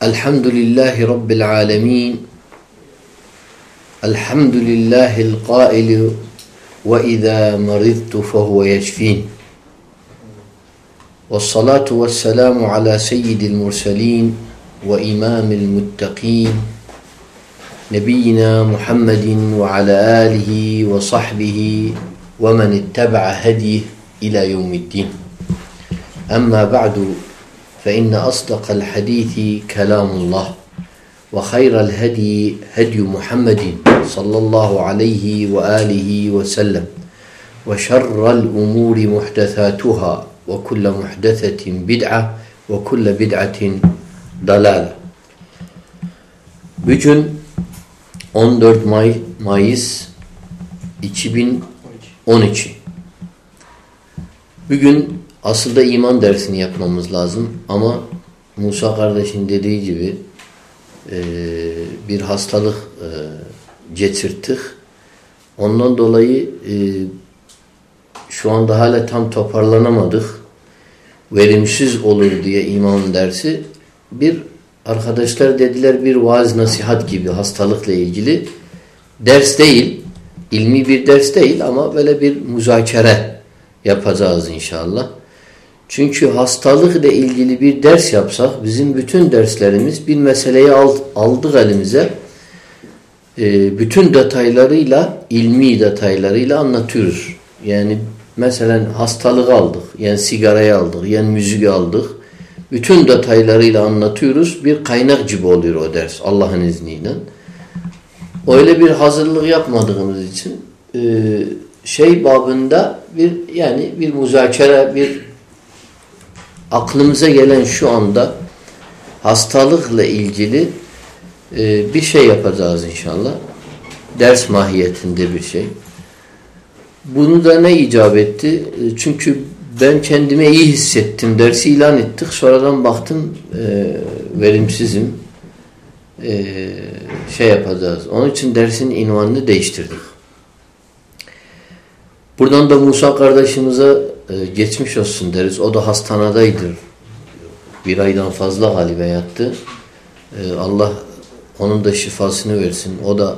الحمد لله رب العالمين الحمد لله القائل وإذا مرضت فهو يشفين. والصلاة والسلام على سيد المرسلين وإمام المتقين نبينا محمد وعلى آله وصحبه ومن اتبع هديه إلى يوم الدين. أما بعد فإن أصدق الحديث كلام الله وخير الهدي هدي محمد صلى الله عليه وآله وسلم وشر الأمور محدثاتها وكل محدثة بدعة وكل بدعة ضلالة. Bugün 14 May Mayıs 2012 Bugün aslında iman dersini yapmamız lazım ama Musa kardeşin dediği gibi e, bir hastalık e, getirttik. Ondan dolayı e, şu anda hala tam toparlanamadık. Verimsiz olur diye iman dersi. Bir arkadaşlar dediler bir vaaz nasihat gibi hastalıkla ilgili. Ders değil, ilmi bir ders değil ama böyle bir müzakere yapacağız inşallah. Çünkü hastalıkla ilgili bir ders yapsak bizim bütün derslerimiz bir meseleyi aldık elimize e, bütün detaylarıyla ilmi detaylarıyla anlatıyoruz. Yani mesela hastalığı aldık, yani sigarayı aldık, yani müziği aldık. Bütün detaylarıyla anlatıyoruz. Bir kaynak gibi oluyor o ders Allah'ın izniyle. Öyle bir hazırlık yapmadığımız için e, şey babında bir yani bir müzakere, bir aklımıza gelen şu anda hastalıkla ilgili e, bir şey yapacağız inşallah. Ders mahiyetinde bir şey. Bunu da ne icap etti? E, çünkü ben kendime iyi hissettim. Dersi ilan ettik. Sonradan baktım e, verimsizim. E, şey yapacağız. Onun için dersin invanını değiştirdik. Buradan da Musa kardeşimize e, geçmiş olsun deriz. O da hastanedaydı. Bir aydan fazla galiba yattı. E, Allah onun da şifasını versin. O da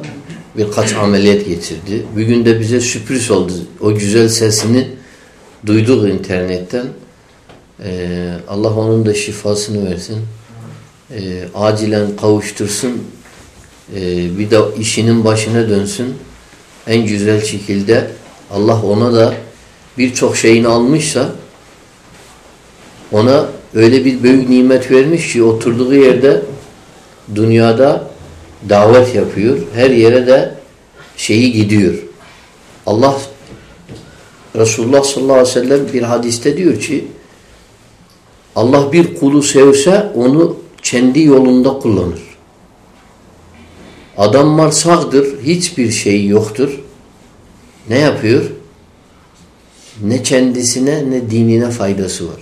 birkaç ameliyat geçirdi. Bugün de bize sürpriz oldu. O güzel sesini duyduk internetten. E, Allah onun da şifasını versin. Acilen kavuştursun. Bir de işinin başına dönsün. En güzel şekilde Allah ona da birçok şeyini almışsa ona öyle bir büyük nimet vermiş ki oturduğu yerde dünyada davet yapıyor. Her yere de şeyi gidiyor. Allah Resulullah sallallahu aleyhi ve sellem bir hadiste diyor ki Allah bir kulu sevse onu kendi yolunda kullanır. Adam var sağdır, hiçbir şey yoktur. Ne yapıyor? Ne kendisine ne dinine faydası var.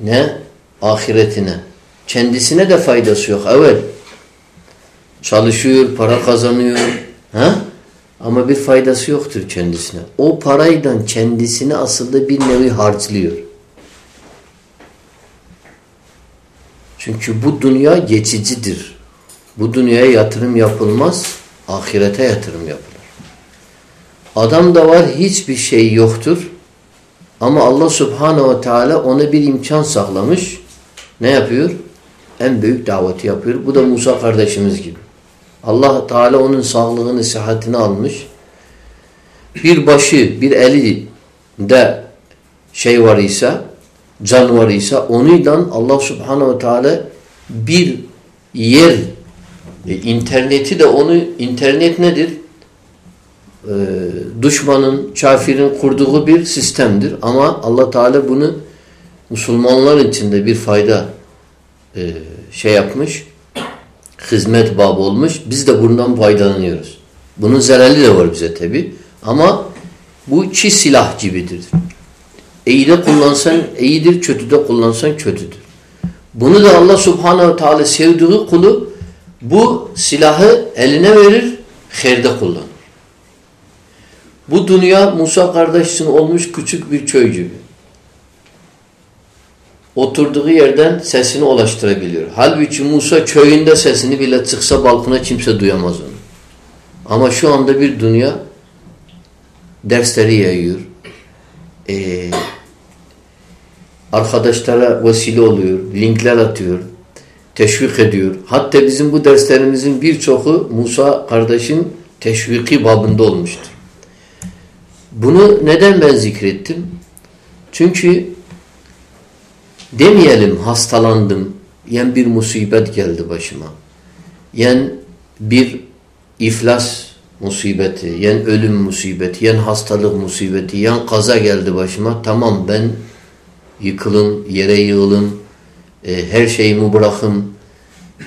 Ne ahiretine. Kendisine de faydası yok. Evet. Çalışıyor, para kazanıyor. Ha? Ama bir faydası yoktur kendisine. O parayla kendisini aslında bir nevi harclıyor. Çünkü bu dünya geçicidir. Bu dünyaya yatırım yapılmaz, ahirete yatırım yapılır. Adam da var hiçbir şey yoktur. Ama Allah subhanehu ve teala ona bir imkan saklamış. Ne yapıyor? En büyük daveti yapıyor. Bu da Musa kardeşimiz gibi. Allah Teala onun sağlığını, sıhhatini almış. Bir başı, bir eli de şey var ise, can var ise onuyla Allah subhanehu ve teala bir yer, e, interneti de onu, internet nedir? E, düşmanın, kafirin kurduğu bir sistemdir. Ama Allah Teala bunu Müslümanlar içinde bir fayda e, şey yapmış, hizmet babı olmuş. Biz de bundan faydalanıyoruz. Bunun zararı da var bize tabi. Ama bu iki silah gibidir. İyi de kullansan iyidir, kötü de kullansan kötüdür. Bunu da Allah subhanehu teala sevdiği kulu bu silahı eline verir, herde kullanır. Bu dünya Musa kardeşin olmuş küçük bir köy gibi. oturduğu yerden sesini ulaştırabiliyor. Halbuki Musa köyünde sesini bile çıksa balkona kimse duyamaz onu. Ama şu anda bir dünya dersleri yayıyor. Ee, arkadaşlara vesile oluyor. Linkler atıyor. Teşvik ediyor. Hatta bizim bu derslerimizin birçoku Musa kardeşin teşviki babında olmuştur. Bunu neden ben zikrettim? Çünkü demeyelim hastalandım, yen bir musibet geldi başıma. Yen bir iflas musibeti, yen ölüm musibeti, yen hastalık musibeti, yen kaza geldi başıma. Tamam ben yıkılım, yere yığılım, e, her şeyimi bırakım.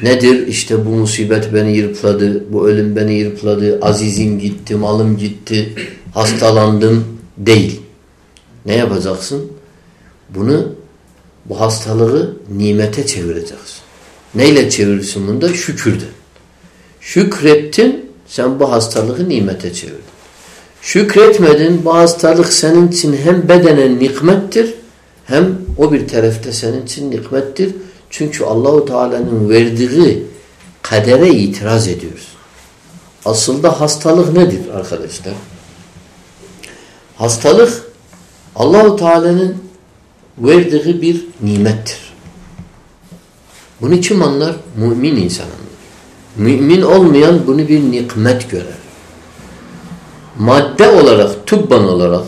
Nedir? İşte bu musibet beni yırpladı, bu ölüm beni yırpladı, azizim gitti, malım gitti, hastalandım değil. Ne yapacaksın? Bunu bu hastalığı nimete çevireceksin. Neyle çevirirsin bunu da? Şükürden. Şükrettin, sen bu hastalığı nimete çevirdin. Şükretmedin, bu hastalık senin için hem bedenen nikmettir, hem o bir tarafta senin için nikmettir. Çünkü Allahu Teala'nın verdiği kadere itiraz ediyoruz. Aslında hastalık nedir arkadaşlar? Hastalık Allahu Teala'nın verdiği bir nimettir. Bunu kim anlar? Mümin insan anlar. Mümin olmayan bunu bir nikmet görer. Madde olarak, tıbban olarak,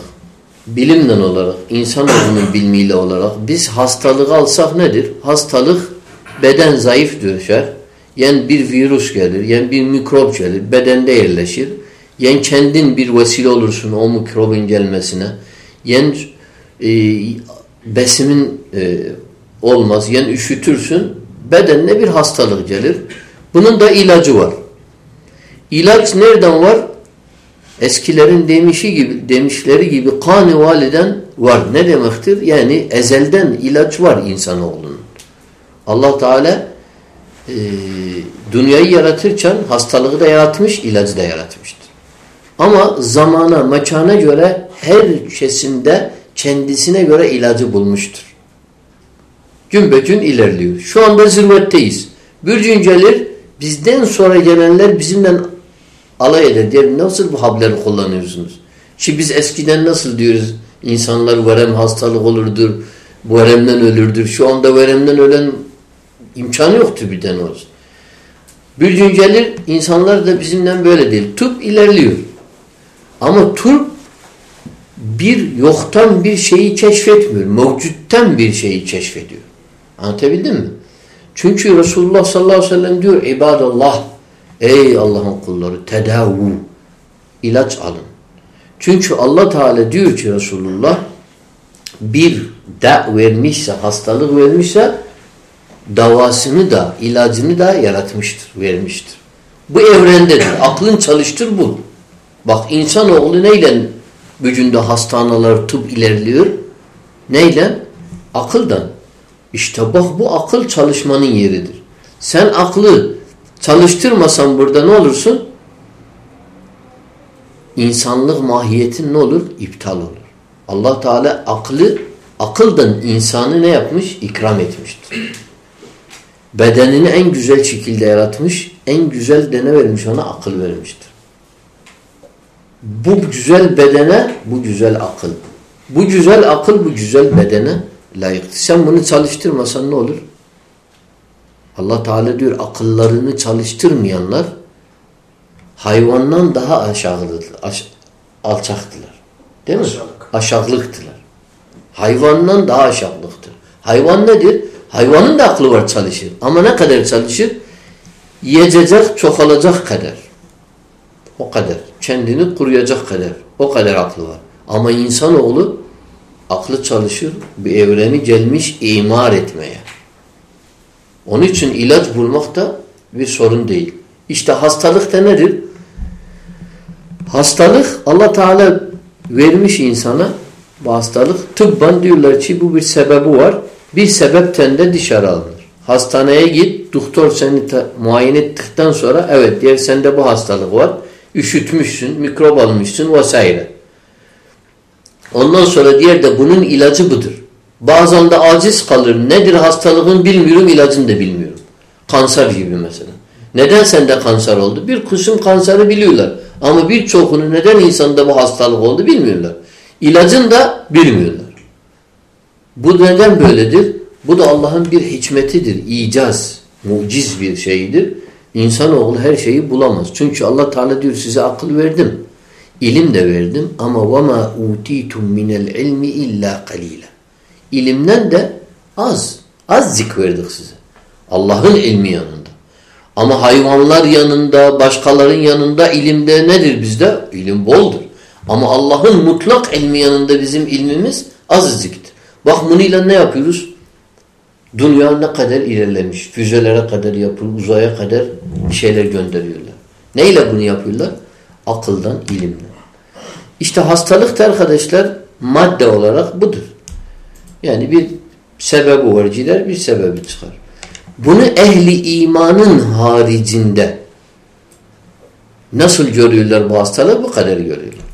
bilimden olarak, insanoğlunun bilmiyle olarak biz hastalığı alsak nedir? Hastalık beden zayıf düşer. Yani bir virüs gelir, yani bir mikrop gelir, bedende yerleşir. Yani kendin bir vesile olursun o mikrobun gelmesine. Yani e, besimin e, olmaz. Yani üşütürsün, bedenine bir hastalık gelir. Bunun da ilacı var. İlaç nereden var? Eskilerin demişi gibi, demişleri gibi kan validen var. Ne demektir? Yani ezelden ilaç var insanoğlunun. Allah Teala e, dünyayı yaratırken hastalığı da yaratmış, ilacı da yaratmıştır. Ama zamana, mekana göre her kesimde kendisine göre ilacı bulmuştur. Gün be gün ilerliyor. Şu anda zirvetteyiz. Bir gün gelir bizden sonra gelenler bizimle alay eder. Der, nasıl bu hableri kullanıyorsunuz? Şimdi biz eskiden nasıl diyoruz? İnsanlar verem hastalık olurdur, veremden ölürdür. Şu anda veremden ölen imkanı yoktu birden olsun. Bir gün gelir insanlar da bizimle böyle değil. Tıp ilerliyor. Ama tıp bir yoktan bir şeyi keşfetmiyor. Mevcuttan bir şeyi keşfediyor. Anlatabildim mi? Çünkü Resulullah sallallahu aleyhi ve sellem diyor İbadallah ey Allah'ın kulları tedavu ilaç alın. Çünkü Allah Teala diyor ki Resulullah bir da vermişse, hastalık vermişse davasını da, ilacını da yaratmıştır, vermiştir. Bu evrendedir. Aklın çalıştır bu. Bak insanoğlu neyle gücünde hastaneler, tıp ilerliyor? Neyle? Akıldan. İşte bak bu akıl çalışmanın yeridir. Sen aklı çalıştırmasan burada ne olursun? İnsanlık mahiyetin ne olur? İptal olur. Allah Teala aklı, akıldan insanı ne yapmış? İkram etmiştir. Bedenini en güzel şekilde yaratmış, en güzel dene vermiş ona akıl vermiştir. Bu güzel bedene, bu güzel akıl. Bu güzel akıl, bu güzel bedene layıktır. Sen bunu çalıştırmasan ne olur? Allah Teala diyor akıllarını çalıştırmayanlar hayvandan daha aşağılıdır, aş alçaktılar. Değil mi? Aşağılık. Aşağılıktılar. Hayvandan daha aşağılıktır. Hayvan nedir? Hayvanın da aklı var çalışır. Ama ne kadar çalışır? Yiyecek, çoğalacak kadar. O kadar. Kendini kuruyacak kadar. O kadar aklı var. Ama insanoğlu aklı çalışır. Bir evreni gelmiş imar etmeye. Onun için ilaç bulmak da bir sorun değil. İşte hastalık da nedir? Hastalık Allah Teala vermiş insana bu hastalık. Tıbban diyorlar ki bu bir sebebi var. Bir sebepten de dışarı alınır. Hastaneye git, doktor seni muayene ettikten sonra evet diğer sende bu hastalık var. Üşütmüşsün, mikrop almışsın vs. Ondan sonra diğer de bunun ilacı budur. Bazen de aciz kalır. Nedir hastalığın bilmiyorum, ilacını da bilmiyorum. Kanser gibi mesela. Neden sende kanser oldu? Bir kısım kanseri biliyorlar. Ama birçokunu neden insanda bu hastalık oldu bilmiyorlar. İlacını da bilmiyorlar. Bu neden böyledir? Bu da Allah'ın bir hikmetidir. İcaz, muciz bir şeydir. İnsanoğlu her şeyi bulamaz. Çünkü Allah Teala diyor size akıl verdim. İlim de verdim ama وَمَا اُوتِيتُمْ مِنَ الْعِلْمِ اِلَّا قَلِيلًا İlimden de az. Az zik verdik size. Allah'ın ilmi yanında. Ama hayvanlar yanında, başkaların yanında ilimde nedir bizde? İlim boldur. Ama Allah'ın mutlak ilmi yanında bizim ilmimiz azizliktir. Bak bununla ne yapıyoruz? Dünya ne kadar ilerlemiş. Füzelere kadar yapılır, uzaya kadar şeyler gönderiyorlar. Neyle bunu yapıyorlar? Akıldan, ilimden. İşte hastalık da arkadaşlar madde olarak budur. Yani bir sebebi var. Ciler bir sebebi çıkar. Bunu ehli imanın haricinde nasıl görüyorlar bu hastalığı? Bu kadar görüyorlar.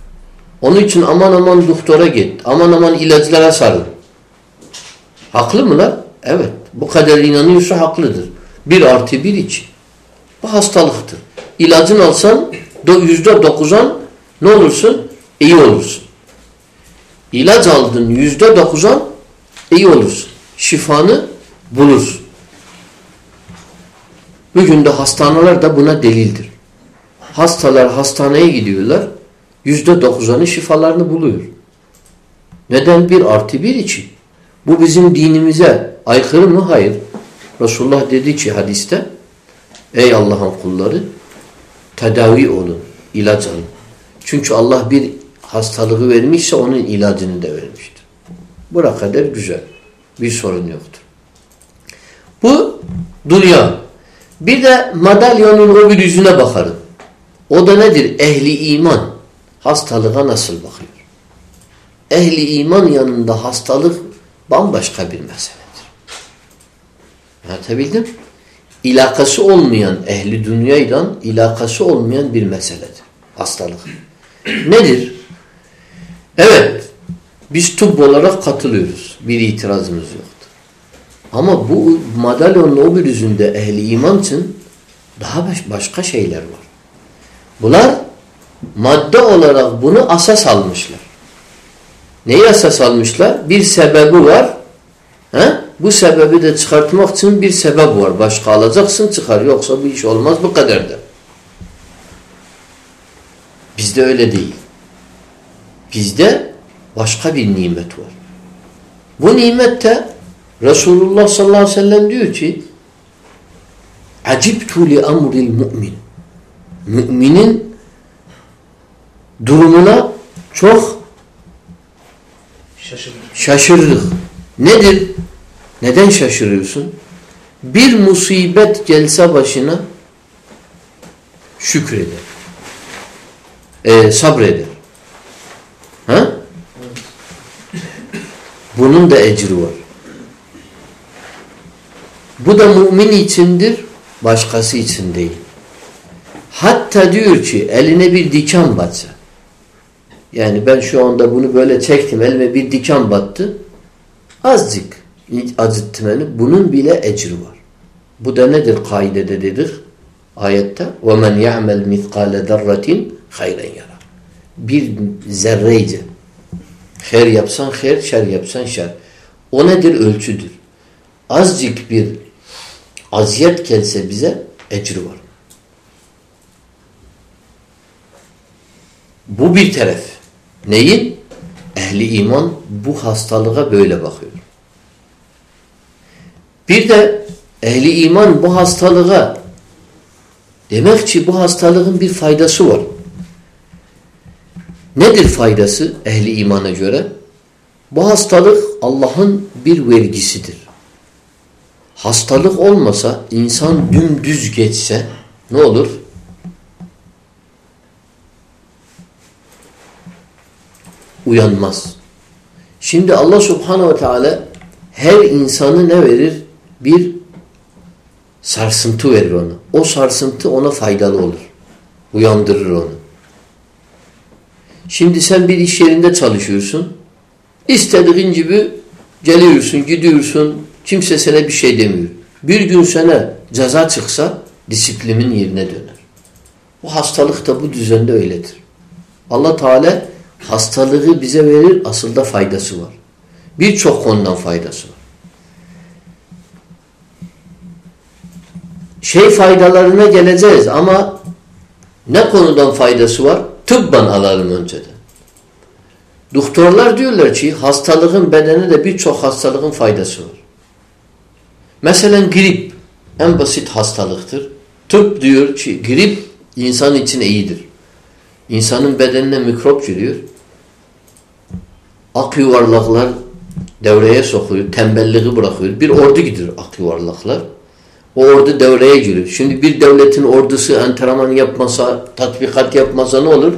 Onun için aman aman doktora git. Aman aman ilaçlara sarıl. Haklı mılar? Evet. Bu kadar inanıyorsa haklıdır. Bir artı bir için. Bu hastalıktır. İlacını alsan yüzde dokuzan ne olursun? İyi olursun. İlaç aldın yüzde dokuzan iyi olursun. Şifanı bulursun. Bugün de hastaneler de buna delildir. Hastalar hastaneye gidiyorlar. Yüzde dokuzanı şifalarını buluyor. Neden? Bir artı bir için. Bu bizim dinimize aykırı mı? Hayır. Resulullah dedi ki hadiste Ey Allah'ın kulları tedavi olun, ilaç alın. Çünkü Allah bir hastalığı vermişse onun ilacını da vermiştir. Bura kadar güzel. Bir sorun yoktur. Bu dünya. Bir de madalyonun o bir yüzüne bakarım. O da nedir? Ehli iman. Hastalığa nasıl bakıyor? Ehli iman yanında hastalık bambaşka bir meseledir. Anlatabildim? İlakası olmayan ehli dünyayla ilakası olmayan bir meseledir. Hastalık. Nedir? Evet. Biz tıp olarak katılıyoruz. Bir itirazımız yoktur. Ama bu madalyonun o bir yüzünde ehli iman için daha baş, başka şeyler var. Bunlar madde olarak bunu asas almışlar. Neyi asas almışlar? Bir sebebi var. He? Bu sebebi de çıkartmak için bir sebep var. Başka alacaksın çıkar. Yoksa bu iş olmaz bu kadar da. Bizde öyle değil. Bizde başka bir nimet var. Bu nimette Resulullah sallallahu aleyhi ve sellem diyor ki Acibtu li amril mu'min Müminin durumuna çok şaşırdık. Nedir? Neden şaşırıyorsun? Bir musibet gelse başına şükreder. Ee, sabreder. Ha? Bunun da ecri var. Bu da mümin içindir, başkası için değil. Hatta diyor ki eline bir diken batsa. Yani ben şu anda bunu böyle çektim, elime bir diken battı. Azıcık acıttım elini. Bunun bile ecri var. Bu da nedir kaidede dedik ayette? وَمَنْ يَعْمَلْ مِثْقَالَ ذَرَّةٍ خَيْرًا يَرَى Bir zerreyce. her yapsan her, şer yapsan şer. O nedir? Ölçüdür. Azıcık bir aziyet gelse bize ecri var. Bu bir taraf. Neyin? Ehli iman bu hastalığa böyle bakıyor. Bir de ehli iman bu hastalığa demek ki bu hastalığın bir faydası var. Nedir faydası ehli imana göre? Bu hastalık Allah'ın bir vergisidir. Hastalık olmasa, insan dümdüz geçse ne olur? Uyanmaz. Şimdi Allah subhanehu ve teala her insanı ne verir? Bir sarsıntı verir ona. O sarsıntı ona faydalı olur. Uyandırır onu. Şimdi sen bir iş yerinde çalışıyorsun. İstediğin gibi Geliyorsun, gidiyorsun. Kimse sana bir şey demiyor. Bir gün sana ceza çıksa disiplinin yerine döner. Bu hastalık da bu düzende öyledir. Allah Teala hastalığı bize verir, asılda faydası var. Birçok konudan faydası var. Şey faydalarına geleceğiz ama ne konudan faydası var? Tıbban alalım önceden. Doktorlar diyorlar ki hastalığın bedene de birçok hastalığın faydası var. Mesela grip en basit hastalıktır. Tıp diyor ki grip insan için iyidir. İnsanın bedenine mikrop giriyor. Ak yuvarlaklar devreye sokuyor. Tembelliği bırakıyor. Bir ordu gidiyor ak yuvarlaklar. O ordu devreye giriyor. Şimdi bir devletin ordusu antrenman yapmasa, tatbikat yapmasa ne olur?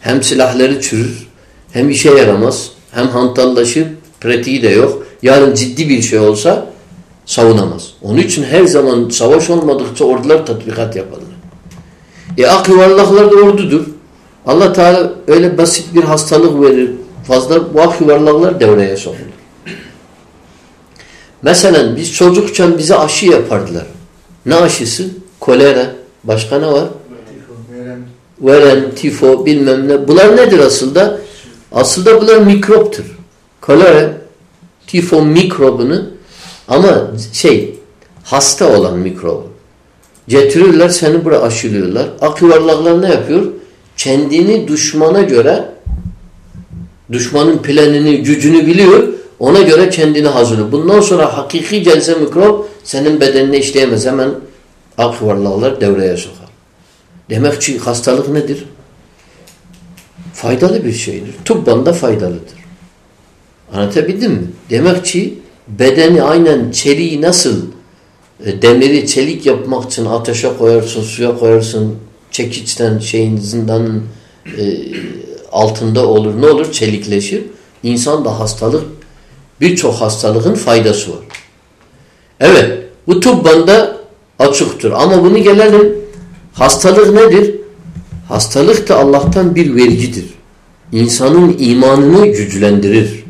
Hem silahları çürür, hem işe yaramaz, hem hantallaşır, pratiği de yok. Yarın ciddi bir şey olsa savunamaz. Onun için her zaman savaş olmadıkça ordular tatbikat yaparlar. E ak yuvarlaklar da ordudur. Allah Teala öyle basit bir hastalık verir. Fazla bu ak yuvarlaklar devreye sokulur. Mesela biz çocukken bize aşı yapardılar. Ne aşısı? Kolera. Başka ne var? Veren, tifo bilmem ne. Bunlar nedir aslında? Aslında bunlar mikroptur. Kolera, tifo mikrobunu ama şey hasta olan mikrobu. Getirirler seni buraya aşılıyorlar. Ak yuvarlaklar ne yapıyor? Kendini düşmana göre düşmanın planını, gücünü biliyor. Ona göre kendini hazırlıyor. Bundan sonra hakiki gelse mikrop senin bedenine işleyemez. Hemen ak yuvarlaklar devreye sokar. Demek ki hastalık nedir? Faydalı bir şeydir. Tıbban da faydalıdır. Anlatabildim mi? Demek ki bedeni aynen çeliği nasıl e, demiri çelik yapmak için ateşe koyarsın, suya koyarsın, çekiçten şeyin zindanın e, altında olur. Ne olur? Çelikleşir. İnsan da hastalık birçok hastalığın faydası var. Evet. Bu tıbbanda açıktır. Ama bunu gelelim hastalık nedir? Hastalık da Allah'tan bir vergidir. İnsanın imanını güçlendirir.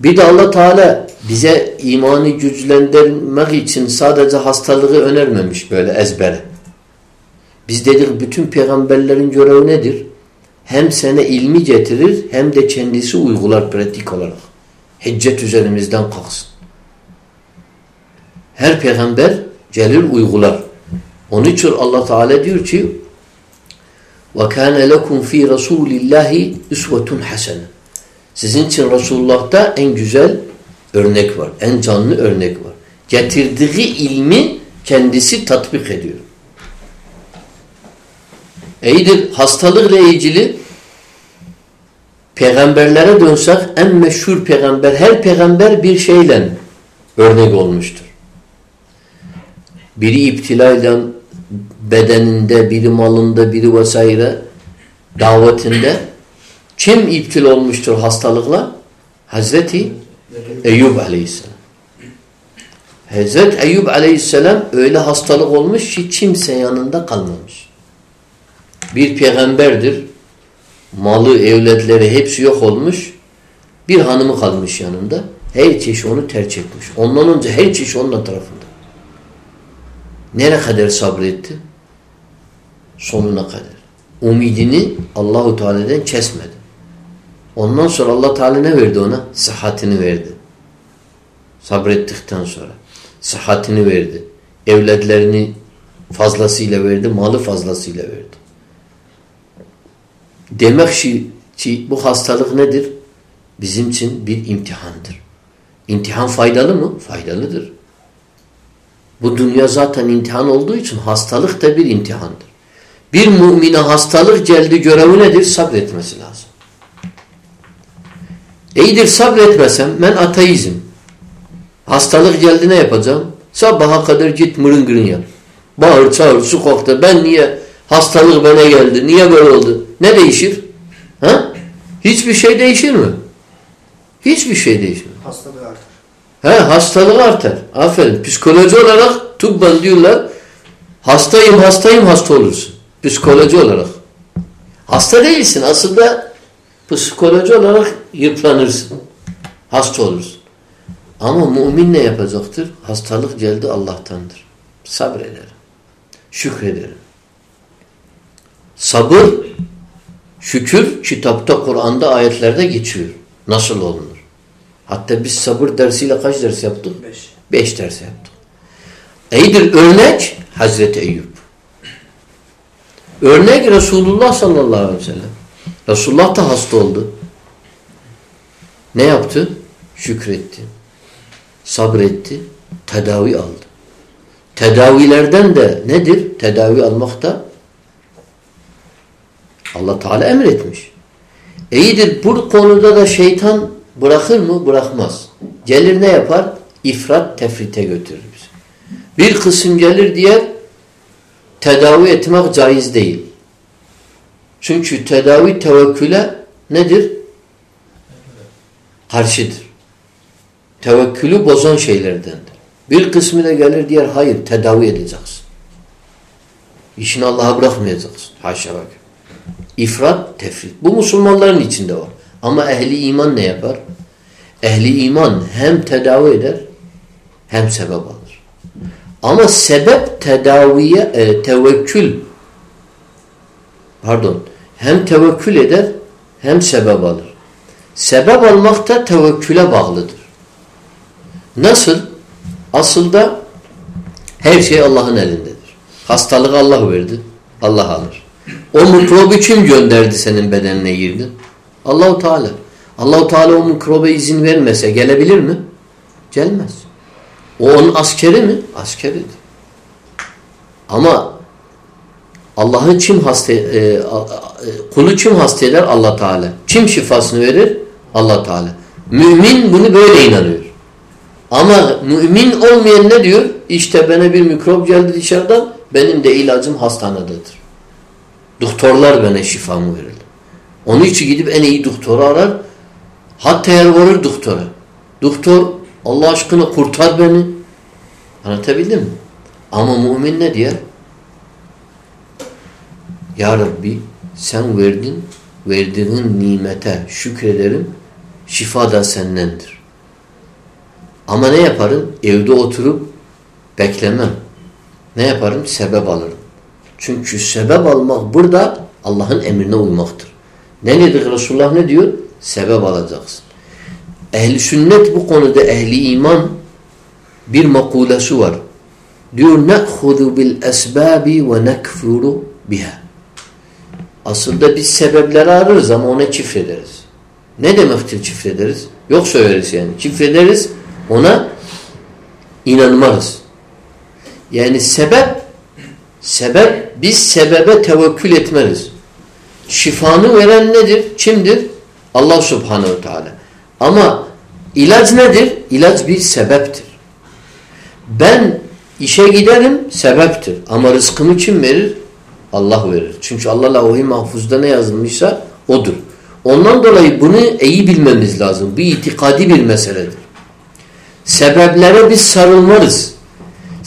Bir de Allah Teala bize imanı güçlendirmek için sadece hastalığı önermemiş böyle ezbere. Biz dedik bütün peygamberlerin görevi nedir? Hem sana ilmi getirir hem de kendisi uygular pratik olarak. Hiccet üzerimizden kalksın. Her peygamber gelir uygular. Onun için Allah Teala diyor ki وَكَانَ لَكُمْ ف۪ي رَسُولِ اللّٰهِ اُسْوَةٌ حَسَنًا Sizin için Resulullah'ta en güzel örnek var. En canlı örnek var. Getirdiği ilmi kendisi tatbik ediyor. İyidir hastalıkla ilgili peygamberlere dönsek en meşhur peygamber her peygamber bir şeyle örnek olmuştur. Biri iptilayla bedeninde, biri malında, biri vesaire davetinde kim iptil olmuştur hastalıkla? Hazreti Eyyub aleyhisselam. Hazreti Eyyub aleyhisselam öyle hastalık olmuş ki kimse yanında kalmamış. Bir peygamberdir. Malı, evletleri hepsi yok olmuş. Bir hanımı kalmış yanında. Her çeşit onu tercih etmiş. Ondan önce her çeşit onun tarafında. Nere kadar sabretti? Sonuna kadar. Umidini Allahu Teala'dan kesmedi. Ondan sonra Allah Teala ne verdi ona? Sıhhatini verdi. Sabrettikten sonra. Sıhhatini verdi. Evletlerini fazlasıyla verdi, malı fazlasıyla verdi. Demek ki, ki bu hastalık nedir? Bizim için bir imtihandır. İmtihan faydalı mı? Faydalıdır. Bu dünya zaten imtihan olduğu için hastalık da bir imtihandır. Bir mümine hastalık geldi görevi nedir? Sabretmesi lazım. İyidir sabretmesem ben ateizm. Hastalık geldi ne yapacağım? Sabaha kadar git mırın gırın yap. Bağır çağır sokakta ben niye hastalık bana geldi? Niye böyle oldu? Ne değişir? Ha? Hiçbir şey değişir mi? Hiçbir şey değişmez. Hastalığı artar. He, hastalığı artar. Aferin. Psikoloji olarak tıbben diyorlar hastayım hastayım hasta olursun. Psikoloji olarak. Hasta değilsin. Aslında psikoloji olarak yıpranırsın. Hasta olursun. Ama mümin ne yapacaktır? Hastalık geldi Allah'tandır. Sabreder. Şükreder. Sabır, şükür kitapta, Kur'an'da, ayetlerde geçiyor. Nasıl olunur? Hatta biz sabır dersiyle kaç ders yaptık? Beş. Beş ders yaptık. İyidir örnek Hazreti Eyüp. Örnek Resulullah sallallahu aleyhi ve sellem. Resulullah da hasta oldu. Ne yaptı? Şükretti. Sabretti. Tedavi aldı. Tedavilerden de nedir? Tedavi almak da Allah Teala emretmiş. İyidir bu konuda da şeytan bırakır mı? Bırakmaz. Gelir ne yapar? İfrat tefrite götürür bizi. Bir kısım gelir diğer tedavi etmek caiz değil. Çünkü tedavi tevekküle nedir? Karşıdır. Tevekkülü bozan şeylerdendir. Bir kısmı da gelir diğer hayır tedavi edeceksin. İşini Allah'a bırakmayacaksın. Haşa bak. İfrat, tefrit. Bu Müslümanların içinde var. Ama ehli iman ne yapar? Ehli iman hem tedavi eder hem sebep alır. Ama sebep tedaviye, e, tevekkül pardon hem tevekkül eder hem sebep alır. Sebep almak da tevekküle bağlıdır. Nasıl? Aslında her şey Allah'ın elindedir. Hastalığı Allah verdi. Allah alır. O mikrobu kim gönderdi senin bedenine girdi? Allahu Teala. Allahu Teala o mikroba izin vermese gelebilir mi? Gelmez. O onun askeri mi? Askeridir. Ama Allah'ın kim hasta e, e, kulu kim hasta eder? Allah Teala. Kim şifasını verir? Allah Teala. Mümin bunu böyle inanıyor. Ama mümin olmayan ne diyor? İşte bana bir mikrop geldi dışarıdan benim de ilacım hastanededir. Doktorlar bana şifamı verirler. Onun için gidip en iyi doktoru arar. Hatta yer varır doktora. Doktor Allah aşkına kurtar beni. Anlatabildim mi? Ama mümin ne diyor? Ya Rabbi sen verdin, verdiğin nimete şükrederim. Şifa da sendendir. Ama ne yaparım? Evde oturup beklemem. Ne yaparım? Sebep alırım. Çünkü sebep almak burada Allah'ın emrine uymaktır. Ne dedik Resulullah ne diyor? Sebep alacaksın. Ehli sünnet bu konuda ehli iman bir makulesi var. Diyor ne'hudu bil esbabi ve nekfuru biha. Aslında biz sebepleri ararız ama ona çifrederiz. Ne demektir çifrederiz? Yok söyleriz yani. Çifrederiz ona inanmarız. Yani sebep sebep biz sebebe tevekkül etmeliz. Şifanı veren nedir? Kimdir? Allah subhanehu teala. Ama ilaç nedir? İlaç bir sebeptir. Ben işe giderim sebeptir. Ama rızkımı kim verir? Allah verir. Çünkü Allah lahuhi mahfuzda ne yazılmışsa odur. Ondan dolayı bunu iyi bilmemiz lazım. Bir itikadi bir meseledir. Sebeplere biz sarılmarız.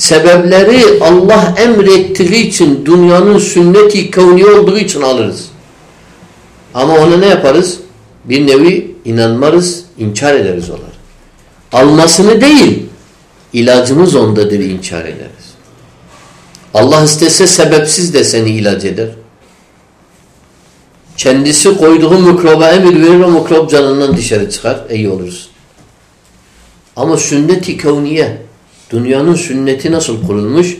Sebepleri Allah emrettiği için dünyanın sünneti kavni olduğu için alırız. Ama ona ne yaparız? Bir nevi inanmarız, inkar ederiz onları. Almasını değil, ilacımız ondadır inkar ederiz. Allah istese sebepsiz de seni ilaç eder. Kendisi koyduğu mikroba emir verir o mikrop canından dışarı çıkar. iyi olursun. Ama sünnet-i kevniye dünyanın sünneti nasıl kurulmuş?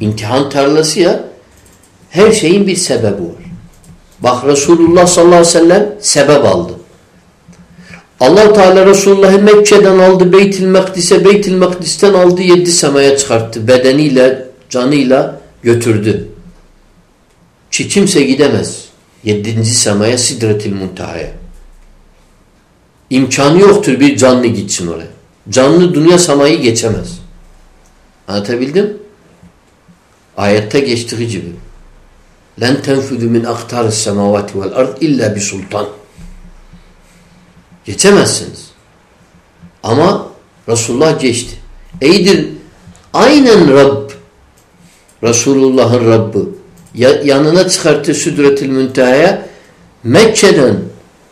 İmtihan tarlası ya her şeyin bir sebebi var. Bak Resulullah sallallahu aleyhi ve sellem sebep aldı. allah Teala Resulullah'ı Mekke'den aldı Beytil Mekdis'e, Beytil Mekdis'ten aldı yedi semaya çıkarttı. Bedeniyle, canıyla götürdü. Ki kimse gidemez. Yedinci semaya Sidretil Muntaha'ya. İmkanı yoktur bir canlı gitsin oraya. Canlı dünya semayı geçemez. Anlatabildim? Ayette geçtiği gibi. لَنْ تَنْفُذُ مِنْ اَقْتَارِ السَّمَوَاتِ وَالْاَرْضِ اِلَّا بِسُلْطَانِ Geçemezsiniz. Ama Resulullah geçti. Eydir aynen Rabb Resulullah'ın Rabbi yanına çıkarttı Südretil Münteha'ya Mekke'den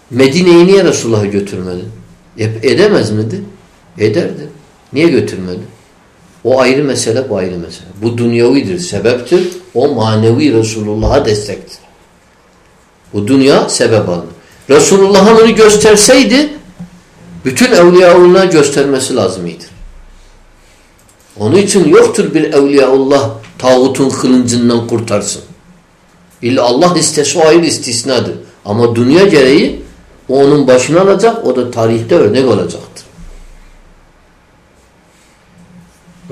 Medine'yi niye Resulullah'ı götürmedi? E, edemez miydi? Ederdi. Niye götürmedi? O ayrı mesele, bu ayrı mesele. Bu dünyavidir, sebeptir. O manevi Resulullah'a destektir. Bu dünya sebep alınır. Resulullah'ın onu gösterseydi bütün evliyaullah göstermesi lazımıydı. Onun için yoktur bir evliyaullah tağutun kılıncından kurtarsın. İlla Allah istese o ayrı istisnadır. Ama dünya gereği onun başına alacak, o da tarihte örnek olacaktır.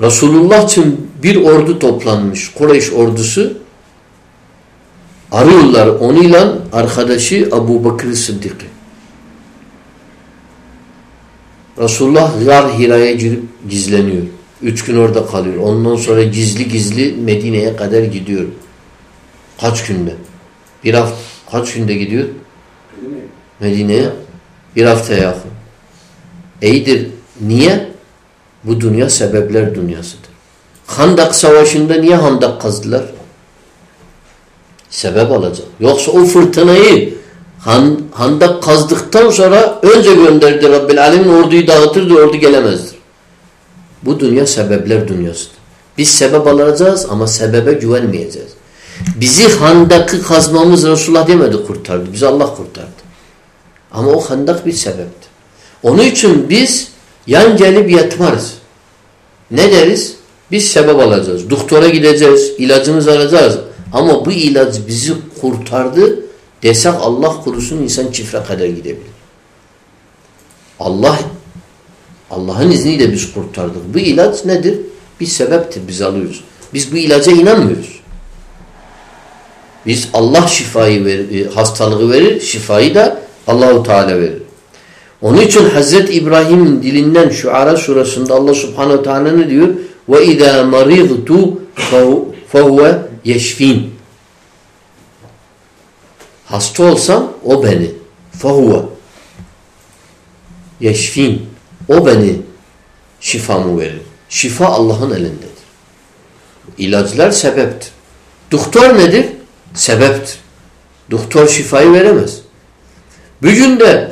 Resulullah için bir ordu toplanmış. Kureyş ordusu arıyorlar onunla arkadaşı Abu Bakır Sıddık'ı. Resulullah Gar Hira'ya girip gizleniyor. Üç gün orada kalıyor. Ondan sonra gizli gizli Medine'ye kadar gidiyor. Kaç günde? Bir hafta. Kaç günde gidiyor? Medine'ye. Bir hafta yakın. İyidir. Niye? Bu dünya sebepler dünyasıdır. Handak savaşında niye handak kazdılar? Sebep alacak. Yoksa o fırtınayı han, handak kazdıktan sonra önce gönderdi Rabbil Alemin orduyu dağıtırdı ordu gelemezdir. Bu dünya sebepler dünyasıdır. Biz sebep alacağız ama sebebe güvenmeyeceğiz. Bizi handakı kazmamız Resulullah demedi kurtardı. Bizi Allah kurtardı. Ama o handak bir sebepti. Onun için biz yan gelip yatmarız. Ne deriz? Biz sebep alacağız. Doktora gideceğiz. ilacımızı alacağız. Ama bu ilaç bizi kurtardı desek Allah kurusun insan çifre kadar gidebilir. Allah Allah'ın izniyle biz kurtardık. Bu ilaç nedir? Bir sebeptir. Biz alıyoruz. Biz bu ilaca inanmıyoruz. Biz Allah şifayı verir, e, hastalığı verir, şifayı da Allahu Teala verir. Onun için Hazreti İbrahim'in dilinden şu Ara surasında Allah Subhanahu Teala ne diyor? İzâ maridtu fehuve yeşfin. Hasta olsam o beni. Fehuve yeşfin. O beni şifamı verir. Şifa Allah'ın elindedir. İlaçlar sebeptir. Doktor nedir? Sebeptir. Doktor şifayı veremez. Bugün de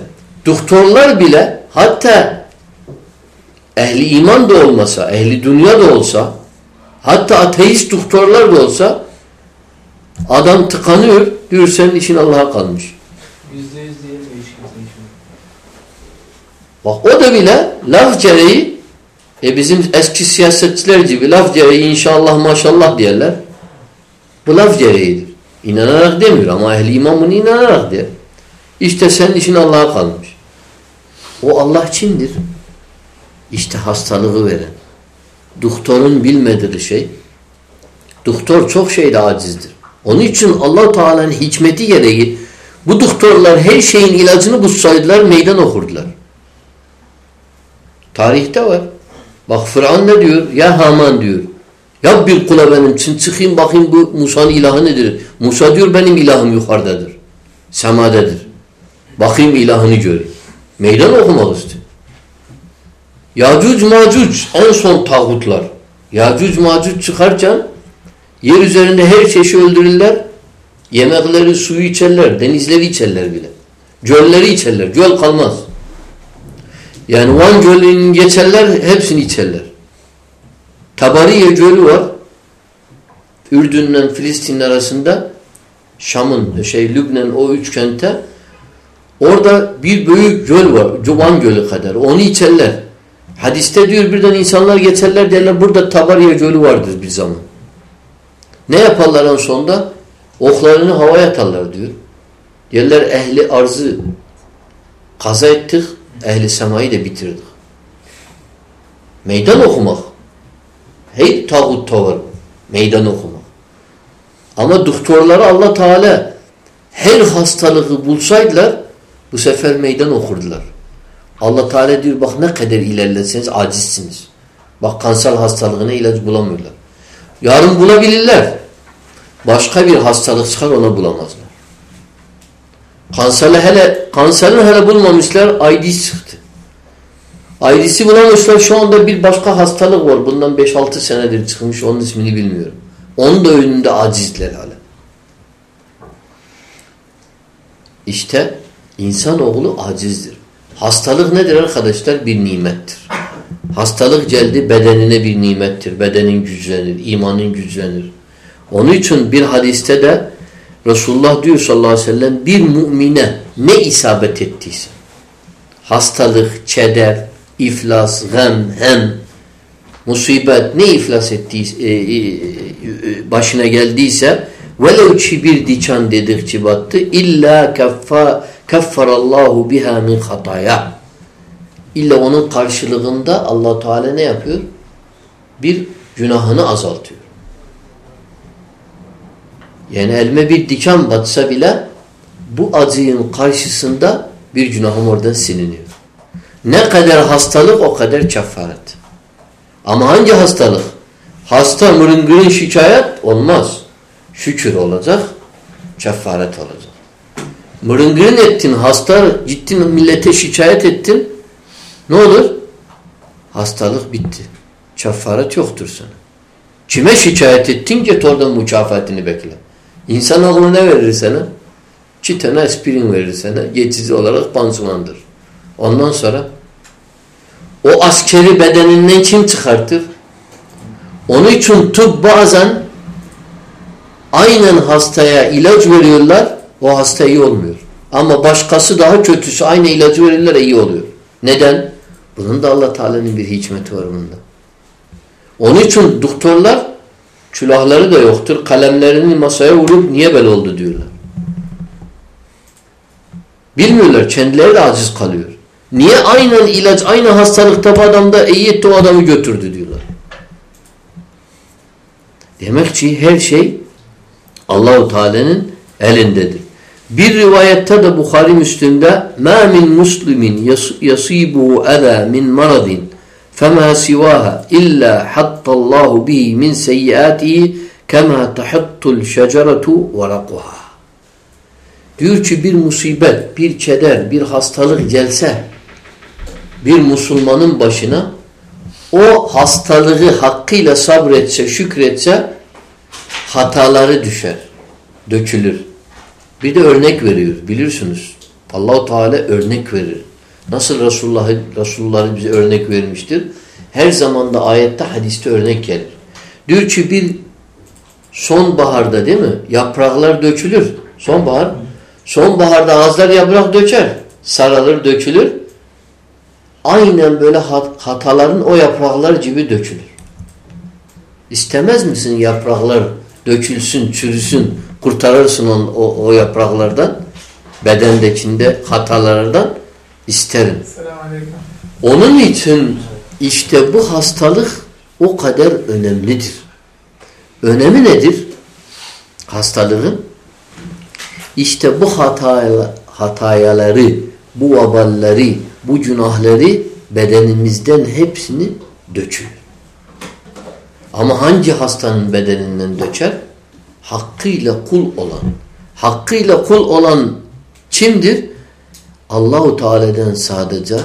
doktorlar bile hatta ehli iman da olmasa, ehli dünya da olsa hatta ateist doktorlar da olsa adam tıkanıyor diyor senin işin Allah'a kalmış. Yüzde yüz diyemeyiz Bak o da bile laf gereği e bizim eski siyasetçiler gibi laf gereği inşallah maşallah diyorlar. Bu laf gereğidir. İnanarak demiyor ama ehli iman bunu inanarak der. İşte senin işin Allah'a kalmış. O Allah içindir. İşte hastalığı veren. Doktorun bilmediği şey. Doktor çok şeyde acizdir. Onun için allah Teala'nın hikmeti gereği bu doktorlar her şeyin ilacını bulsaydılar meydan okurdular. Tarihte var. Bak Fıran ne diyor? Ya Haman diyor. Yap bir kula benim için çıkayım bakayım bu Musa'nın ilahı nedir? Musa diyor benim ilahım yukarıdadır. Semadedir. Bakayım ilahını göreyim. Meydan istiyor. Yacuc macuc en son tağutlar. Yacuc macuc çıkarken yer üzerinde her çeşi öldürürler. Yemekleri, suyu içerler, denizleri içerler bile. Gölleri içerler. Göl kalmaz. Yani Van Gölü'nün geçerler hepsini içerler. Tabariye Gölü var. Ürdün'le Filistin arasında Şam'ın, şey Lübnan o üç kente orada bir büyük göl var. Van Gölü kadar. Onu içerler. Hadiste diyor birden insanlar geçerler derler burada Tabariye Gölü vardır bir zaman. Ne yaparlar en sonunda? Oklarını havaya atarlar diyor. Yerler ehli arzı kaza ettik, ehli semayı da bitirdik. Meydan okumak. Hey tağut tavır. Meydan okumak. Ama doktorları Allah Teala her hastalığı bulsaydılar bu sefer meydan okurdular. Allah Teala diyor bak ne kadar ilerleseniz acizsiniz. Bak kanser hastalığına ilaç bulamıyorlar. Yarın bulabilirler. Başka bir hastalık çıkar ona bulamazlar. Kanseri hele kanserin hele bulmamışlar AIDS çıktı. AIDS'i bulamışlar şu anda bir başka hastalık var. Bundan 5-6 senedir çıkmış onun ismini bilmiyorum. Onun da önünde acizler hala. İşte insanoğlu acizdir. Hastalık nedir arkadaşlar? Bir nimettir. Hastalık geldi bedenine bir nimettir. Bedenin güçlenir, imanın güçlenir. Onun için bir hadiste de Resulullah diyor sallallahu aleyhi ve sellem bir mümine ne isabet ettiyse hastalık, çeder, iflas, gem, hem, musibet ne iflas ettiyse e, e, e, başına geldiyse velev ki bir diçan dedikçe battı illa keffa keffarallahu biha min hataya illa onun karşılığında allah Teala ne yapıyor? Bir günahını azaltıyor. Yani elime bir diken batsa bile bu acının karşısında bir günahım oradan siliniyor. Ne kadar hastalık o kadar kefaret. Ama hangi hastalık? Hasta mırıngırın şikayet olmaz. Şükür olacak, kefaret olacak. Mırıngırın ettin, hasta gittin millete şikayet ettin. Ne olur? Hastalık bitti. Kefaret yoktur sana. Kime şikayet ettin ki oradan mükafatını bekle. İnsan aklına ne verir sana? İki tane aspirin verir sana. Geçici olarak pansumandır. Ondan sonra o askeri bedeninden kim çıkartır? Onun için tıp bazen aynen hastaya ilaç veriyorlar. O hasta iyi olmuyor. Ama başkası daha kötüsü aynı ilacı verirler iyi oluyor. Neden? Bunun da Allah Teala'nın bir hikmeti var bunda. Onun için doktorlar külahları da yoktur. Kalemlerini masaya vurup niye böyle oldu diyorlar. Bilmiyorlar. Kendileri de aciz kalıyor. Niye aynen ilaç, aynı hastalıkta bu adamda iyi etti o adamı götürdü diyorlar. Demek ki her şey Allahu Teala'nın elindedir. Bir rivayette de Bukhari Müslim'de ma min muslimin yasibuhu ada min maradin fema sivaha illa hattallahu bihi min seyyiatihi kema tahuttul şeceretu verakuha. Diyor ki bir musibet, bir keder, bir hastalık gelse bir Müslümanın başına o hastalığı hakkıyla sabretse, şükretse hataları düşer, dökülür. Bir de örnek veriyor bilirsiniz. Allahu Teala örnek verir. Nasıl Resulullah Resulullah bize örnek vermiştir? Her zamanda ayette hadiste örnek gelir. Diyor ki bir sonbaharda değil mi? Yapraklar dökülür. Sonbahar. Sonbaharda ağızlar yaprak döker. Saralır, dökülür. Aynen böyle hataların o yapraklar gibi dökülür. İstemez misin yapraklar dökülsün, çürüsün, kurtarırsın o, o, o yapraklardan, bedendekinde hatalardan isterim. Onun için işte bu hastalık o kadar önemlidir. Önemi nedir? Hastalığın işte bu hataya, hatayaları, bu vabalları, bu günahları bedenimizden hepsini döküyor. Ama hangi hastanın bedeninden döker? Hakkıyla kul olan. Hakkıyla kul olan kimdir? Allahu Teala'dan sadece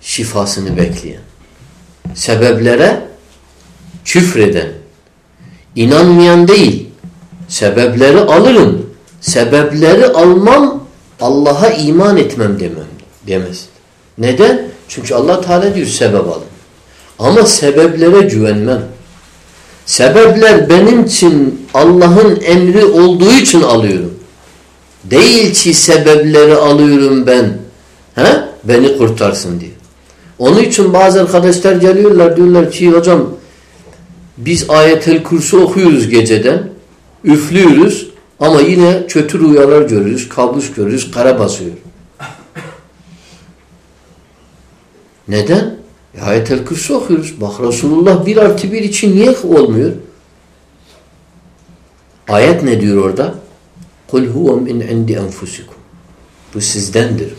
şifasını bekleyen. Sebeplere küfreden, inanmayan değil. Sebepleri alırım. Sebepleri almam Allah'a iman etmem demem demez. Neden? Çünkü Allah Teala diyor sebep alın. Ama sebeplere güvenmem. Sebepler benim için Allah'ın emri olduğu için alıyorum. Değil ki sebepleri alıyorum ben. He? Beni kurtarsın diye. Onun için bazı arkadaşlar geliyorlar diyorlar ki hocam biz ayetel kursu okuyoruz geceden. Üflüyoruz ama yine kötü rüyalar görürüz, kabus görürüz, kara basıyor. Neden? E, Ayet-el Kürsi okuyoruz. Bak Resulullah bir artı bir için niye olmuyor? Ayet ne diyor orada? قُلْ هُوَ مِنْ عِنْدِ أَنْفُسِكُمْ Bu sizdendir.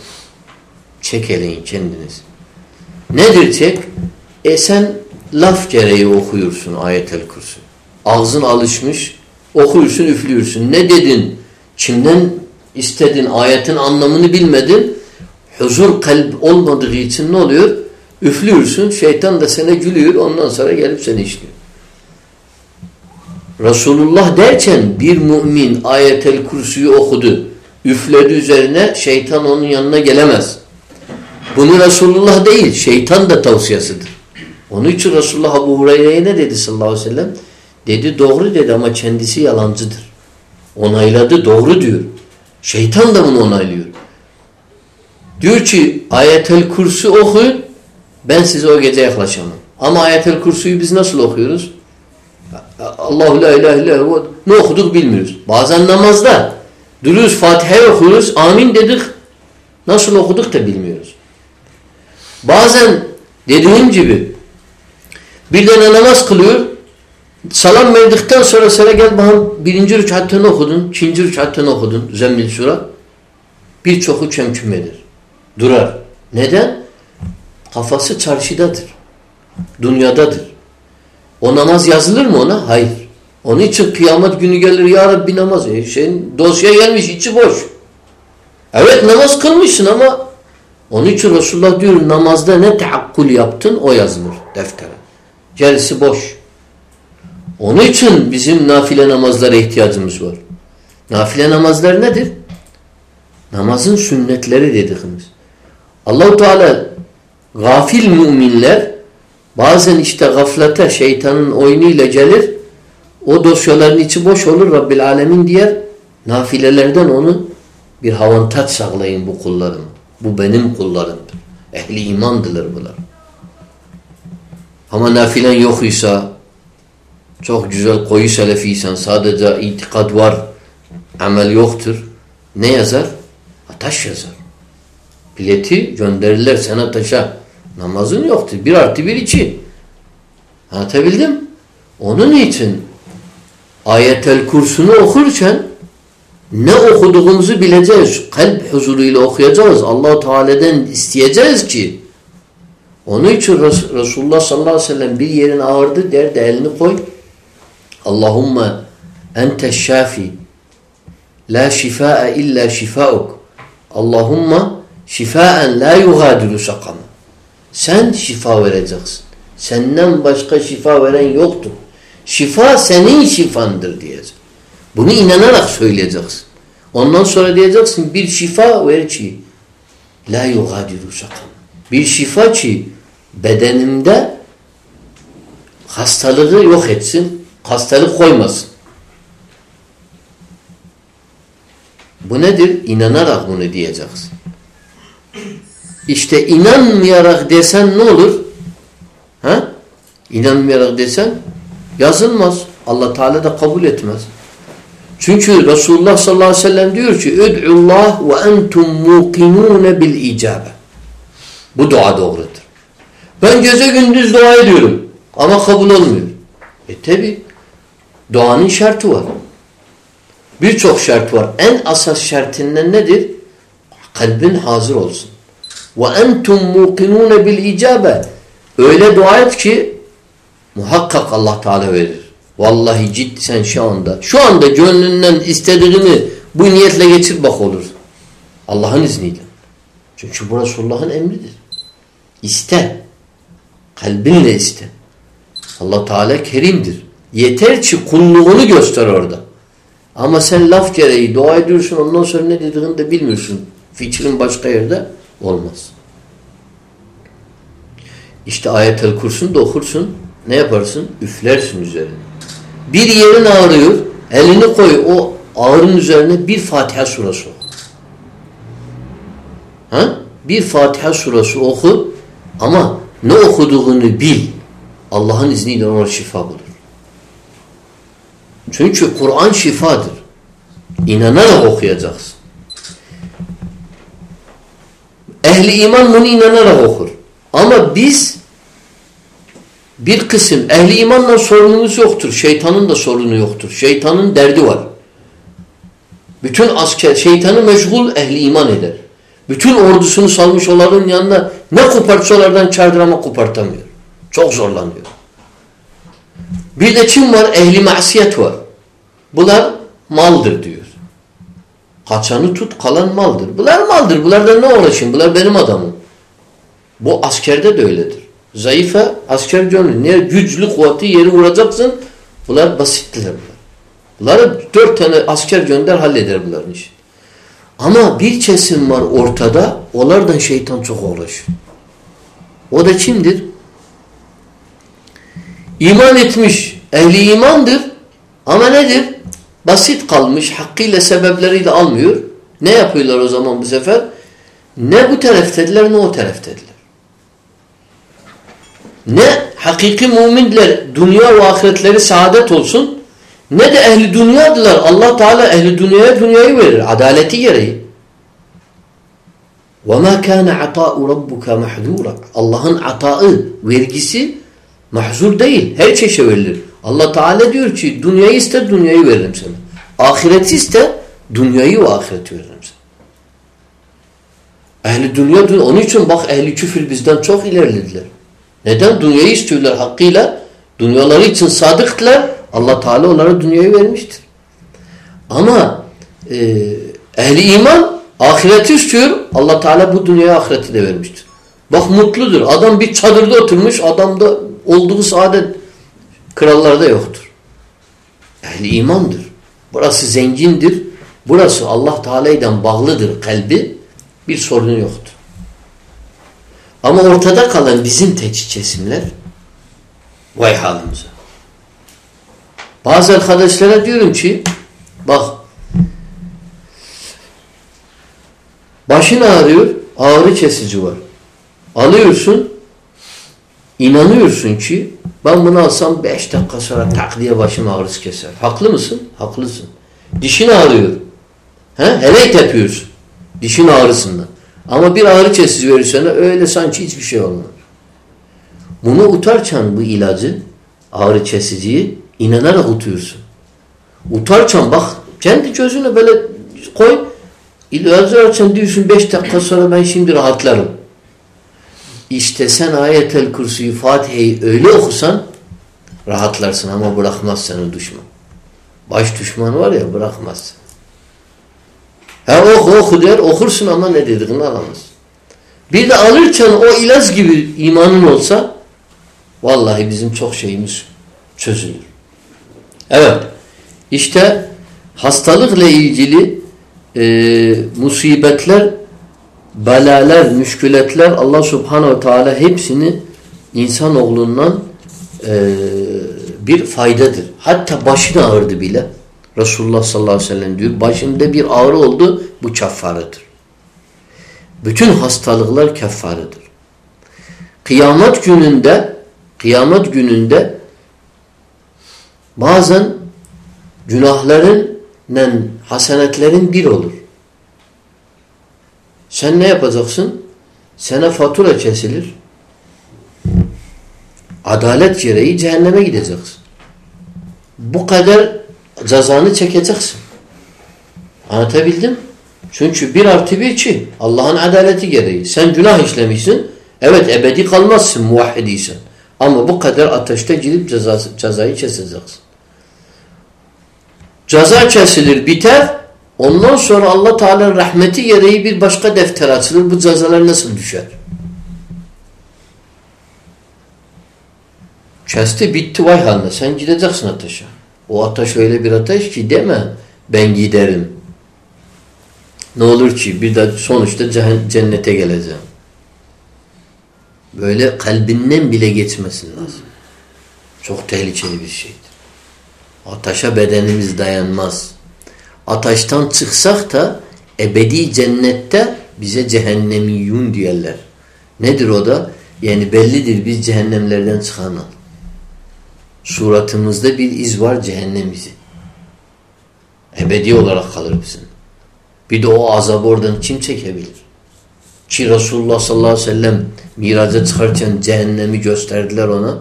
Çek eleyin kendiniz. Nedir çek? E sen laf gereği okuyorsun ayet-el kursu. Ağzın alışmış, okuyorsun, üflüyorsun. Ne dedin? Kimden istedin? Ayetin anlamını bilmedin. Huzur kalp olmadığı için ne oluyor? Üflüyorsun, şeytan da sana gülüyor, ondan sonra gelip seni işliyor. Resulullah derken bir mümin ayetel kursuyu okudu, üfledi üzerine şeytan onun yanına gelemez. Bunu Resulullah değil, şeytan da tavsiyesidir. Onun için Resulullah Abu Hureyre'ye ne dedi sallallahu aleyhi ve sellem? Dedi doğru dedi ama kendisi yalancıdır. Onayladı doğru diyor. Şeytan da bunu onaylıyor. Diyor ki ayetel kursu okuyun ben size o gece yaklaşamam. Ama ayetel kursuyu biz nasıl okuyoruz? Allahu la ilahe illallah ne okuduk bilmiyoruz. Bazen namazda duruyoruz Fatiha'yı okuyoruz amin dedik nasıl okuduk da bilmiyoruz. Bazen dediğim gibi bir tane namaz kılıyor salam verdikten sonra sana gel bakalım birinci rükatten okudun, ikinci rükatten okudun Zemmil Sura birçoku çemkümedir. Durar. Neden? Kafası çarşıdadır. Dünyadadır. O namaz yazılır mı ona? Hayır. Onun için kıyamet günü gelir ya Rabbi namaz. E şeyin dosya gelmiş içi boş. Evet namaz kılmışsın ama onun için Resulullah diyor namazda ne teakkul yaptın o yazılır deftere. Gerisi boş. Onun için bizim nafile namazlara ihtiyacımız var. Nafile namazlar nedir? Namazın sünnetleri dediğimiz. Allahu Teala gafil müminler bazen işte gaflete şeytanın oyunuyla gelir. O dosyaların içi boş olur Rabbil Alemin diyer. Nafilelerden onu bir havantat sağlayın bu kullarım. Bu benim kullarımdır. Ehli imandırlar bunlar. Ama nafilen yok ise çok güzel koyu selefiysen sadece itikad var amel yoktur. Ne yazar? Taş yazar. Bileti gönderirler sana taşa. Namazın yoktur. Bir artı bir iki. Anlatabildim? Onun için ayetel kursunu okurken ne okuduğumuzu bileceğiz. Kalp huzuruyla okuyacağız. allah Teala'dan isteyeceğiz ki onun için Resulullah sallallahu aleyhi ve sellem bir yerin ağırdı derdi elini koy. Allahümme ente şafi la şifaa illa şifauk. Allahümme şifaen la yugadiru sakama. Sen şifa vereceksin. Senden başka şifa veren yoktur. Şifa senin şifandır diyeceksin. Bunu inanarak söyleyeceksin. Ondan sonra diyeceksin bir şifa ver ki la yugadiru sakama. Bir şifa ki bedenimde hastalığı yok etsin, hastalık koymasın. Bu nedir? İnanarak bunu diyeceksin. İşte inanmayarak desen ne olur? Ha? İnanmayarak desen yazılmaz. Allah Teala da kabul etmez. Çünkü Resulullah sallallahu aleyhi ve sellem diyor ki Üd'ullah ve entum muqinun bil icabe. Bu dua doğrudur. Ben gece gündüz dua ediyorum ama kabul olmuyor. E tabi duanın şartı var. Birçok şart var. En asas şartından nedir? Kalbin hazır olsun. Muqinun bil icabe. Öyle dua et ki muhakkak Allah Teala verir. Vallahi ciddi sen şu anda şu anda gönlünden istediğini bu niyetle geçir bak olur. Allah'ın izniyle. Çünkü bu Resulullah'ın emridir. İste. Kalbinle iste. Allah Teala kerimdir. Yeter ki kulluğunu göster orada. Ama sen laf gereği dua ediyorsun ondan sonra ne dediğini de bilmiyorsun. Fikrin başka yerde olmaz. İşte ayetel kursun da okursun. Ne yaparsın? Üflersin üzerine. Bir yerin ağrıyor. Elini koy o ağrın üzerine bir Fatiha surası oku. Ha? Bir Fatiha surası oku ama ne okuduğunu bil. Allah'ın izniyle ona şifa bulur. Çünkü Kur'an şifadır. İnanarak okuyacaksın. Ehli iman bunu inanarak okur. Ama biz bir kısım ehli imanla sorunumuz yoktur. Şeytanın da sorunu yoktur. Şeytanın derdi var. Bütün asker şeytanı meşgul ehli iman eder. Bütün ordusunu salmış onların yanına ne kopartsalardan çardır ama kopartamıyor. Çok zorlanıyor. Bir de kim var? Ehli masiyet var. Bunlar maldır diyor. Kaçanı tut kalan maldır. Bunlar maldır. Bunlardan ne uğraşayım? Bunlar benim adamım. Bu askerde de öyledir. Zayıfa asker gönlü. Ne güçlü kuvveti yeri vuracaksın. Bunlar basittiler bunlar. Bunları dört tane asker gönder halleder bunların işi. Ama bir kesim var ortada. Onlardan şeytan çok uğraşıyor. O da kimdir? İman etmiş. Ehli imandır. Ama nedir? Basit kalmış. Hakkıyla sebepleriyle almıyor. Ne yapıyorlar o zaman bu sefer? Ne bu taraftediler ne o taraftediler. Ne hakiki müminler dünya ve ahiretleri saadet olsun ne de ehli dünyadılar. Allah Teala ehli dünyaya dünyayı verir. Adaleti gereği. وَمَا كَانَ عَطَاءُ رَبُّكَ مَحْذُورًا Allah'ın ataı, vergisi mahzur değil. Her çeşe verilir. Allah Teala diyor ki dünyayı iste dünyayı veririm sana. Ahireti iste dünyayı ve ahireti veririm sana. Ehli dünya, onun için bak ehli küfür bizden çok ilerlediler. Neden? Dünyayı istiyorlar hakkıyla. Dünyaları için sadıktılar. Allah Teala onlara dünyayı vermiştir. Ama e, ehli iman ahireti istiyor. Allah Teala bu dünyaya ahireti de vermiştir. Bak mutludur. Adam bir çadırda oturmuş. Adamda olduğu saadet krallarda yoktur. Ehli imandır. Burası zengindir. Burası Allah Teala'dan bağlıdır kalbi. Bir sorunu yoktur. Ama ortada kalan bizim teçhiz kesimler vay halimize. Bazı arkadaşlara diyorum ki bak başın ağrıyor ağrı kesici var. Alıyorsun inanıyorsun ki ben bunu alsam beş dakika sonra tak diye başım ağrısı keser. Haklı mısın? Haklısın. Dişin ağrıyor. He? Hele yapıyorsun. Dişin ağrısından. Ama bir ağrı kesici verirsene öyle sanki hiçbir şey olmaz. Bunu utarken bu ilacı, ağrı kesiciyi inanarak utuyorsun. Utarken bak kendi gözüne böyle koy. İlacı açan diyorsun beş dakika sonra ben şimdi rahatlarım. İşte sen ayetel kursuyu Fatiha'yı öyle okusan rahatlarsın ama bırakmaz seni düşman. Baş düşman var ya bırakmaz. Ha oku oku der okursun ama ne dediğini alamaz. Bir de alırken o ilaç gibi imanın olsa vallahi bizim çok şeyimiz çözülür. Evet. İşte hastalıkla ilgili e, musibetler, belalar, müşkületler Allah subhanehu ve teala hepsini insanoğlundan e, bir faydadır. Hatta başına ağırdı bile. Resulullah sallallahu aleyhi ve sellem diyor başımda bir ağrı oldu bu keffaredir. Bütün hastalıklar keffaredir. Kıyamet gününde kıyamet gününde bazen günahların hasenetlerin bir olur. Sen ne yapacaksın? Sana fatura kesilir. Adalet gereği cehenneme gideceksin. Bu kadar cezanı çekeceksin. Anlatabildim? Çünkü bir artı bir ki Allah'ın adaleti gereği. Sen günah işlemişsin. Evet ebedi kalmazsın muvahhidiysen. Ama bu kadar ateşte girip cezası, cezayı keseceksin. Ceza kesilir biter. Ondan sonra Allah Teala'nın rahmeti gereği bir başka defter açılır. Bu cezalar nasıl düşer? Kesti bitti vay haline. Sen gideceksin ateşe. O ateş öyle bir ateş ki deme ben giderim. Ne olur ki bir de sonuçta cennete geleceğim. Böyle kalbinden bile geçmesin lazım. Çok tehlikeli bir şeydir. Ateşe bedenimiz dayanmaz. Ateşten çıksak da ebedi cennette bize cehennemiyyun diyorlar. Nedir o da? Yani bellidir biz cehennemlerden çıkanlar. Suratımızda bir iz var cehennem izi. Ebedi olarak kalır bizim. Bir de o azabı oradan kim çekebilir? Ki Resulullah sallallahu aleyhi ve sellem miraca çıkarken cehennemi gösterdiler ona.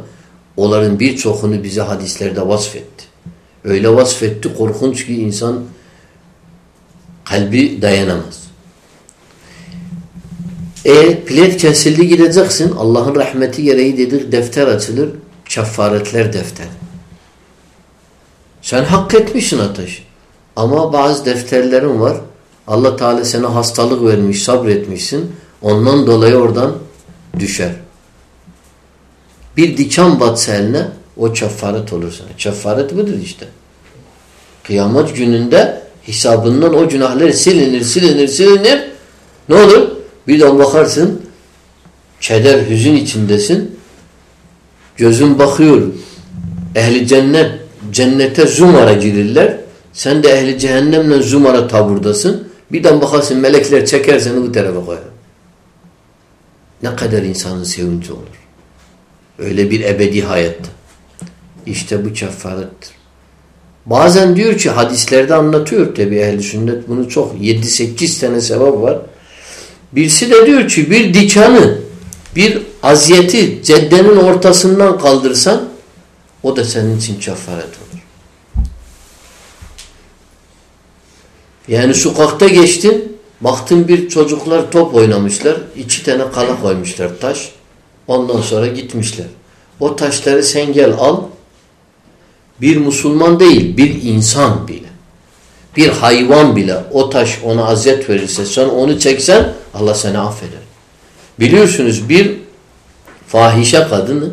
Onların birçokunu bize hadislerde vasfetti. Öyle vasfetti korkunç ki insan kalbi dayanamaz. E pilet kesildi gideceksin. Allah'ın rahmeti gereği dedik defter açılır. Keffaretler defter. Sen hak etmişsin ateş. Ama bazı defterlerin var. Allah Teala sana hastalık vermiş, sabretmişsin. Ondan dolayı oradan düşer. Bir diken batsa eline o keffaret olur sana. Keffaret budur işte. Kıyamet gününde hesabından o günahlar silinir, silinir, silinir. Ne olur? Bir de bakarsın keder, hüzün içindesin. Gözün bakıyor. Ehli cennet cennete zumara girirler. Sen de ehli cehennemle zumara taburdasın. Birden bakarsın melekler çeker seni bu tarafa koyar. Ne kadar insanın sevinci olur. Öyle bir ebedi hayatta. İşte bu kefarettir. Bazen diyor ki hadislerde anlatıyor tabi ehl sünnet bunu çok 7-8 tane sevap var. Birisi de diyor ki bir dikanı bir aziyeti ceddenin ortasından kaldırsan o da senin için kefaret olur. Yani sokakta geçtin baktın bir çocuklar top oynamışlar iki tane kala koymuşlar taş ondan sonra gitmişler. O taşları sen gel al bir Müslüman değil, bir insan bile. Bir hayvan bile o taş ona aziyet verirse sen onu çeksen Allah seni affeder. Biliyorsunuz bir fahişe kadını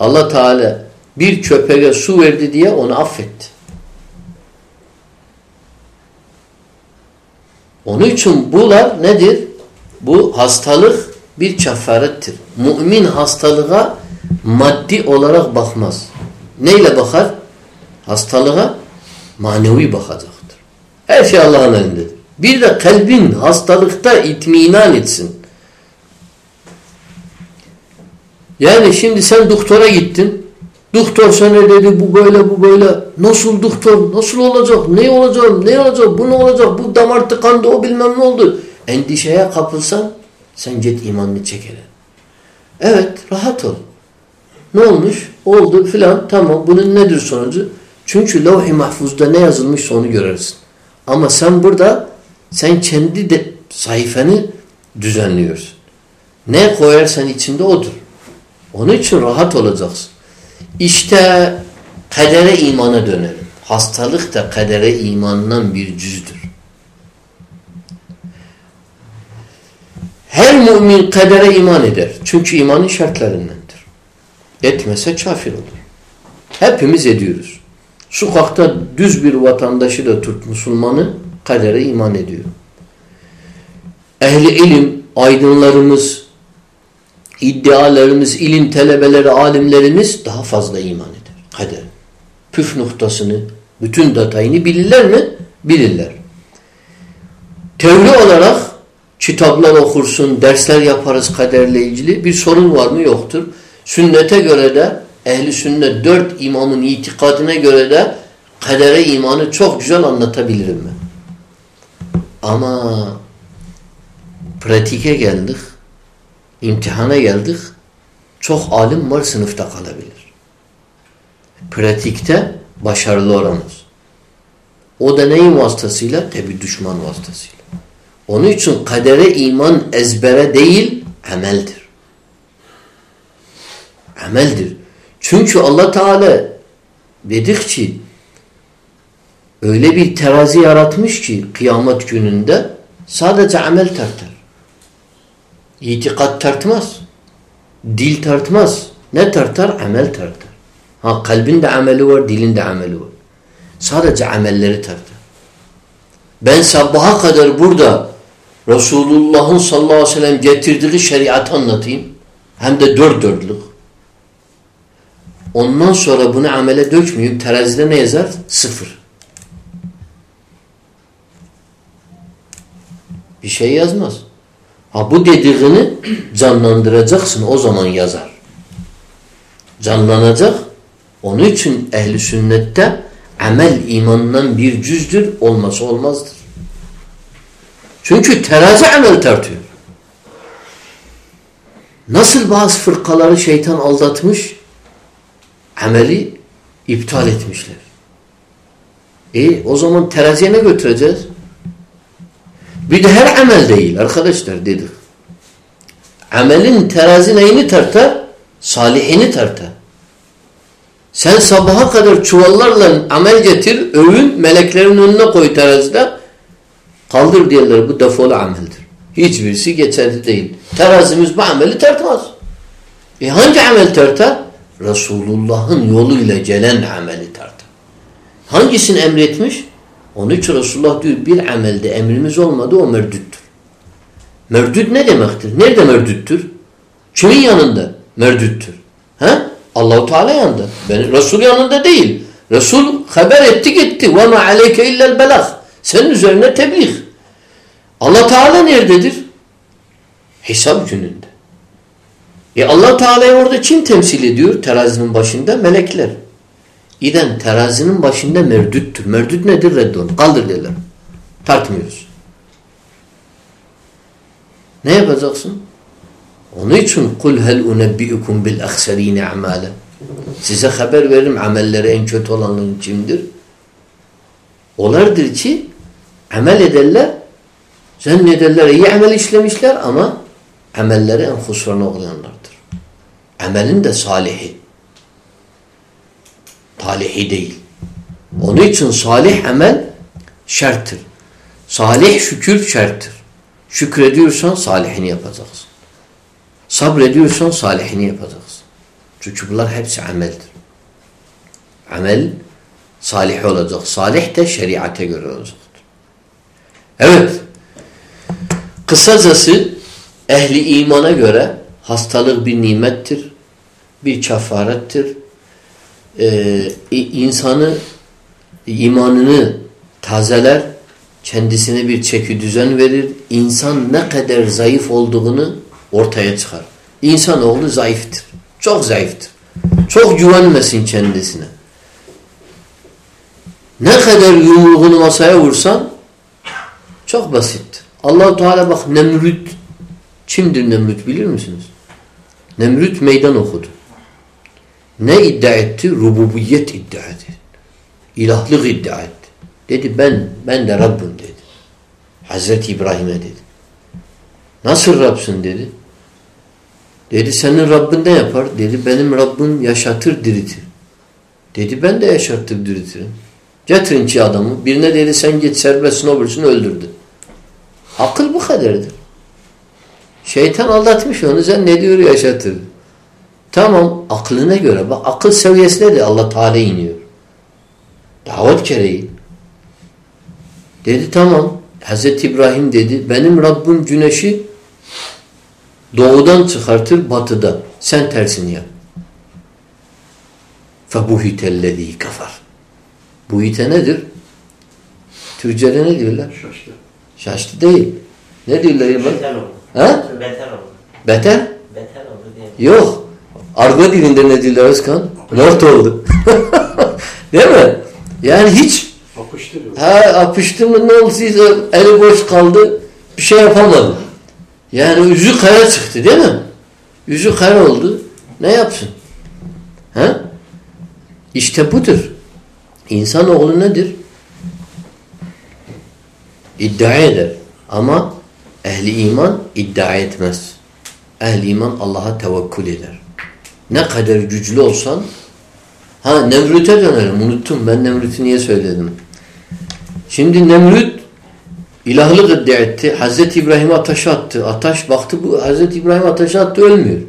Allah Teala bir köpeğe su verdi diye onu affetti. Onun için bular nedir? Bu hastalık bir kefarettir. Mümin hastalığa maddi olarak bakmaz. Neyle bakar? Hastalığa manevi bakacaktır. Her şey Allah'ın elindedir. Bir de kalbin hastalıkta itminan etsin. Yani şimdi sen doktora gittin. Doktor sana dedi bu böyle bu böyle. Nasıl doktor? Nasıl olacak? Ne olacak? Ne olacak? Bu ne olacak? Bu damar tıkandı o bilmem ne oldu. Endişeye kapılsan sen git imanını çekelim. Evet rahat ol. Ne olmuş? Oldu filan. Tamam. Bunun nedir sonucu? Çünkü levh-i mahfuzda ne yazılmış onu görürsün. Ama sen burada sen kendi de sayfanı düzenliyorsun. Ne koyarsan içinde odur. Onun için rahat olacaksın. İşte kadere imana dönelim. Hastalık da kadere imandan bir cüzdür. Her mümin kadere iman eder. Çünkü imanın şartlarından etmese kafir olur. Hepimiz ediyoruz. Sokakta düz bir vatandaşı da tut Müslümanı kadere iman ediyor. Ehli ilim, aydınlarımız, iddialarımız, ilim telebeleri, alimlerimiz daha fazla iman eder. Kader. Püf noktasını, bütün detayını bilirler mi? Bilirler. Teori olarak kitaplar okursun, dersler yaparız kaderle ilgili. Bir sorun var mı? Yoktur. Sünnete göre de ehli sünnet dört imamın itikadına göre de kadere imanı çok güzel anlatabilirim ben. Ama pratike geldik, imtihana geldik, çok alim var sınıfta kalabilir. Pratikte başarılı olamaz. O da neyin vasıtasıyla? Tabi düşman vasıtasıyla. Onun için kadere iman ezbere değil, ameldir ameldir. Çünkü Allah Teala dedik ki öyle bir terazi yaratmış ki kıyamet gününde sadece amel tartar. İtikat tartmaz. Dil tartmaz. Ne tartar? Amel tartar. Ha kalbinde ameli var, dilinde ameli var. Sadece amelleri tartar. Ben sabaha kadar burada Resulullah'ın sallallahu aleyhi ve sellem getirdiği şeriatı anlatayım. Hem de dört dörtlük. Ondan sonra bunu amele dökmeyip terazide ne yazar? Sıfır. Bir şey yazmaz. Ha bu dediğini canlandıracaksın o zaman yazar. Canlanacak. Onun için ehli sünnette amel imandan bir cüzdür olması olmazdır. Çünkü terazi amel tartıyor. Nasıl bazı fırkaları şeytan aldatmış? Ameli iptal etmişler. E o zaman teraziye ne götüreceğiz? Bir de her amel değil arkadaşlar dedik. Amelin terazi neyini tartar? Salihini tartar. Sen sabaha kadar çuvallarla amel getir, övün, meleklerin önüne koy terazide. Kaldır diyorlar bu defolu ameldir. Hiçbirisi geçerli değil. Terazimiz bu ameli tartmaz. E hangi amel tartar? Resulullah'ın yoluyla gelen ameli tartar. Hangisini emretmiş? Onun için Resulullah diyor bir amelde emrimiz olmadı o merdüttür. Merdüt ne demektir? Nerede merdüttür? Kimin yanında merdüttür? Ha? Allahu Teala yanında. Ben Resul yanında değil. Resul haber etti gitti. Ve ma aleyke illel belag. Senin üzerine tebliğ. Allah Teala nerededir? Hesap gününde. E Allah Teala'yı orada kim temsil ediyor terazinin başında? Melekler. İden terazinin başında merdüttür. Merdüt nedir? Reddon. Kaldır derler. Tartmıyoruz. Ne yapacaksın? Onun için kul hel unebbiukum bil ahserine amale. Size haber veririm amelleri en kötü olanların kimdir? Olardır ki amel ederler zannederler iyi amel işlemişler ama amelleri en husrana uğrayanlardır. Amelin de salihi. Talihi değil. Onun için salih amel şerttir. Salih şükür şerttir. Şükrediyorsan salihini yapacaksın. Sabrediyorsan salihini yapacaksın. Çünkü bunlar hepsi ameldir. Amel salih olacak. Salih de şeriate göre olacaktır. Evet. Kısacası ehli imana göre hastalık bir nimettir. Bir çafarettir. Ee, insanı imanını tazeler kendisine bir çeki düzen verir. İnsan ne kadar zayıf olduğunu ortaya çıkar. İnsanoğlu zayıftır. Çok zayıftır. Çok güvenmesin kendisine. Ne kadar yumruğunu masaya vursan çok basittir. allah Teala bak Nemrut kimdir Nemrut bilir misiniz? Nemrut meydan okudu. Ne iddia etti? Rububiyet iddia etti. İlahlık iddia etti. Dedi ben, ben de Rabbim dedi. Hazreti İbrahim'e dedi. Nasıl Rab'sın dedi. Dedi senin Rabbin ne yapar? Dedi benim Rabbim yaşatır diritir. Dedi ben de yaşatır diritirim. Getirin ki adamı. Birine dedi sen git serbestsin öbürsünü öldürdü. Akıl bu kadardır. Şeytan aldatmış onu sen ne diyor yaşatır. Tamam aklına göre bak akıl seviyesine de Allah Teala iniyor. Davet gereği. Dedi tamam. Hazreti İbrahim dedi benim Rabbim güneşi doğudan çıkartır batıda. Sen tersini yap. فَبُهِتَ الَّذ۪ي kafar. Buhite nedir? Türkçe'de ne diyorlar? Şaştı. Şaştı değil. Ne diyorlar ya bak? Beter oldu. Ha? Beter oldu. Beter? Beter oldu diye. Yok. Argo dilinde ne diyorlar Özkan? Mort oldu. Değil mi? Yani hiç Apıştırıyor. ha apıştı mı ne olduysa eli boş kaldı bir şey yapamadı. Yani yüzü kara çıktı değil mi? Yüzü kara oldu. Ne yapsın? Ha? İşte budur. İnsanoğlu nedir? İddia eder. Ama ehli iman iddia etmez. Ehli iman Allah'a tevekkül eder. Ne kadar güçlü olsan ha Nemrut'e dönelim. Unuttum. Ben Nemrut'u niye söyledim? Şimdi Nemrut ilahlık iddia etti. Hazreti İbrahim'i ateşe attı. Ateş baktı bu Hazreti İbrahim ateşe attı ölmüyor.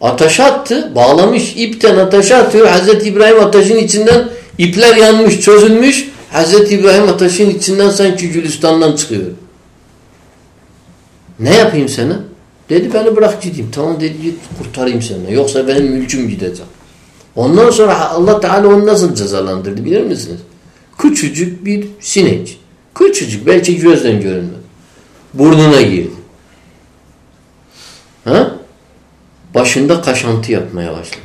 Ateşe attı. Bağlamış ipten ateşe atıyor. Hazreti İbrahim ateşin içinden ipler yanmış, çözülmüş. Hazreti İbrahim ateşin içinden sanki Gülistan'dan çıkıyor. Ne yapayım sana? Dedi beni bırak gideyim. Tamam dedi git kurtarayım seni. Yoksa benim mülküm gidecek. Ondan sonra Allah Teala onu nasıl cezalandırdı bilir misiniz? Küçücük bir sinek. Küçücük belki gözden görünmez. Burnuna girdi. Ha? Başında kaşantı yapmaya başladı.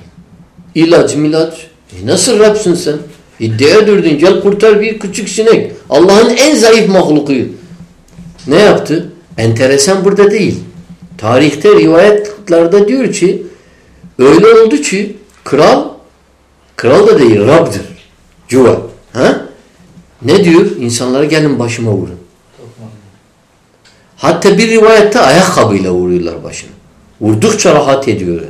İlaç milaç. E nasıl Rabsın sen? İddiaya durdun. Gel kurtar bir küçük sinek. Allah'ın en zayıf mahlukuyu. Ne yaptı? Enteresan burada değil. Tarihte rivayetlerde diyor ki öyle oldu ki kral kral da değil Rab'dır. Cuva. Ha? Ne diyor? İnsanlara gelin başıma vurun. Hatta bir rivayette ayakkabıyla vuruyorlar başına. Vurdukça rahat ediyor.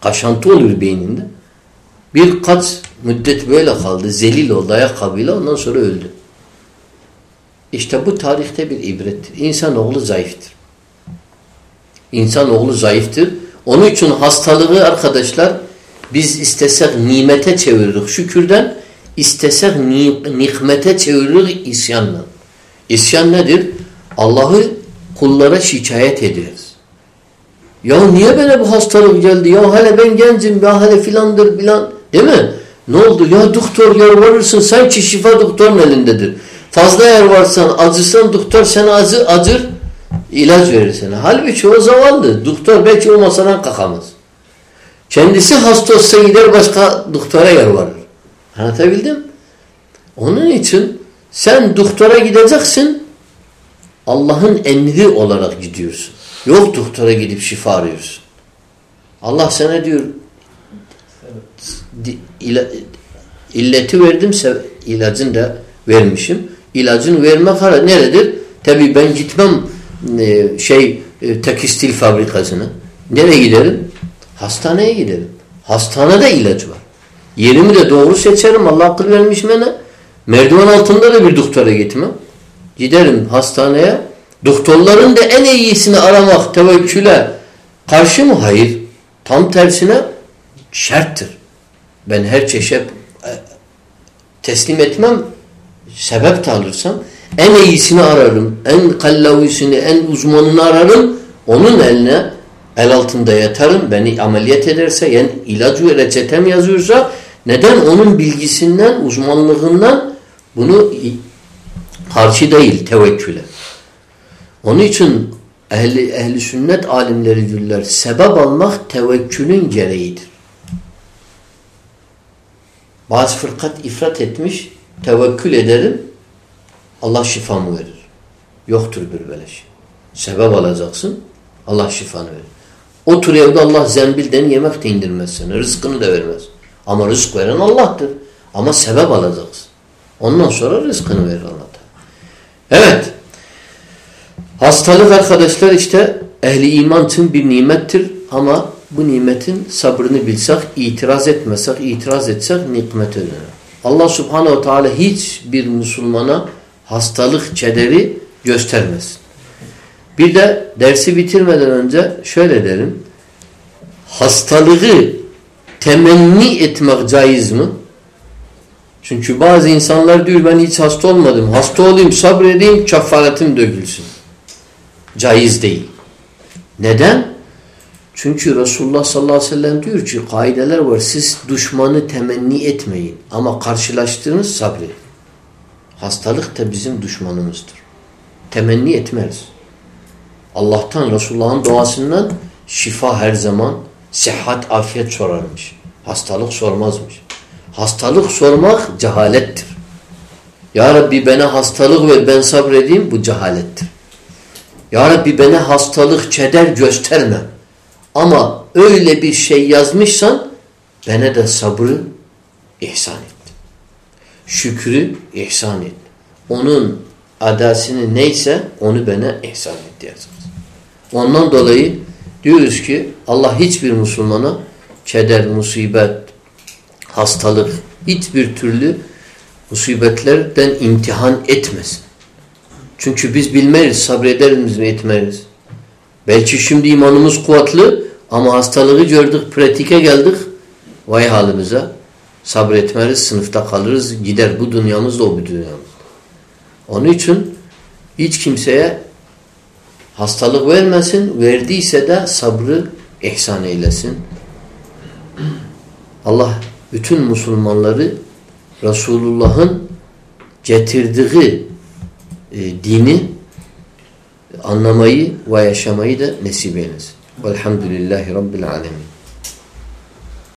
Kaşantı oluyor beyninde. Birkaç müddet böyle kaldı. Zelil oldu ayakkabıyla ondan sonra öldü. İşte bu tarihte bir ibrettir. İnsanoğlu zayıftır. İnsanoğlu zayıftır. Onun için hastalığı arkadaşlar biz istesek nimete çeviririz şükürden. istesek ni nikmete çevirir isyanla. İsyan nedir? Allah'ı kullara şikayet ederiz. Ya niye böyle bu hastalık geldi? Ya hele ben gencim, ya hele filandır filan. Değil mi? Ne oldu? Ya doktor yalvarırsın sanki şifa doktorun elindedir. Fazla yer varsan acırsan doktor sana acı, acır ilaç verir sana. Halbuki o zavallı. Doktor belki o masadan kalkamaz. Kendisi hasta olsa gider başka doktora yalvarır. Anlatabildim? Onun için sen doktora gideceksin Allah'ın emri olarak gidiyorsun. Yok doktora gidip şifa arıyorsun. Allah sana diyor illeti verdim ilacını da vermişim. İlacını verme kararı neredir? Tabi ben gitmem e, şey e, tekstil fabrikasına. Nereye giderim? Hastaneye giderim. Hastanede ilaç var. Yerimi de doğru seçerim. Allah akıl vermiş bana. Merdiven altında da bir doktora gitmem. Giderim hastaneye. Doktorların da en iyisini aramak tevekküle karşı mı? Hayır. Tam tersine şerttir. Ben her çeşit e, teslim etmem. Sebep de alırsam en iyisini ararım. En kallavisini, en uzmanını ararım. Onun eline el altında yatarım. Beni ameliyat ederse yani ilacı reçetem yazıyorsa neden? Onun bilgisinden, uzmanlığından bunu karşı değil tevekküle. Onun için ehli, ehli sünnet alimleri diyorlar sebep almak tevekkülün gereğidir. Bazı fırkat ifrat etmiş tevekkül ederim Allah şifamı verir. Yoktur bir böyle şey. Sebep alacaksın Allah şifanı verir. Otur evde Allah zembilden yemek de indirmez sana. Rızkını da vermez. Ama rızk veren Allah'tır. Ama sebep alacaksın. Ondan sonra rızkını verir Allah. Evet. Hastalık arkadaşlar işte ehli iman için bir nimettir ama bu nimetin sabrını bilsek, itiraz etmesek, itiraz etsek nikmet ödenir. Allah subhanehu teala hiçbir Müslümana hastalık çederi göstermesin. Bir de dersi bitirmeden önce şöyle derim. Hastalığı temenni etmek caiz mi? Çünkü bazı insanlar diyor ben hiç hasta olmadım. Hasta olayım, sabredeyim, kefaretim dökülsün. Caiz değil. Neden? Çünkü Resulullah sallallahu aleyhi ve sellem diyor ki kaideler var. Siz düşmanı temenni etmeyin. Ama karşılaştığınız sabredin. Hastalık da bizim düşmanımızdır. Temenni etmez. Allah'tan, Resulullah'ın duasından şifa her zaman sıhhat, afiyet sorarmış. Hastalık sormazmış. Hastalık sormak cehalettir. Ya Rabbi bana hastalık ver ben sabredeyim bu cehalettir. Ya Rabbi bana hastalık, keder gösterme. Ama öyle bir şey yazmışsan bana da sabrı ihsan et. Şükrü ihsan et. Onun adasını neyse onu bana ihsan et diyeceğiz. Ondan dolayı diyoruz ki Allah hiçbir Müslümana keder, musibet, hastalık, hiçbir türlü musibetlerden imtihan etmesin. Çünkü biz bilmeyiz, sabrederiz mi etmeyiz. Belki şimdi imanımız kuvvetli ama hastalığı gördük, pratike geldik. Vay halimize. Sabretmeriz, sınıfta kalırız. Gider bu dünyamız da o bir dünyamız. Onun için hiç kimseye hastalık vermesin. Verdiyse de sabrı ihsan eylesin. Allah bütün Müslümanları Resulullah'ın getirdiği e, dini anlamayı ve yaşamayı da nasip eylesin. Velhamdülillahi Rabbil alemin.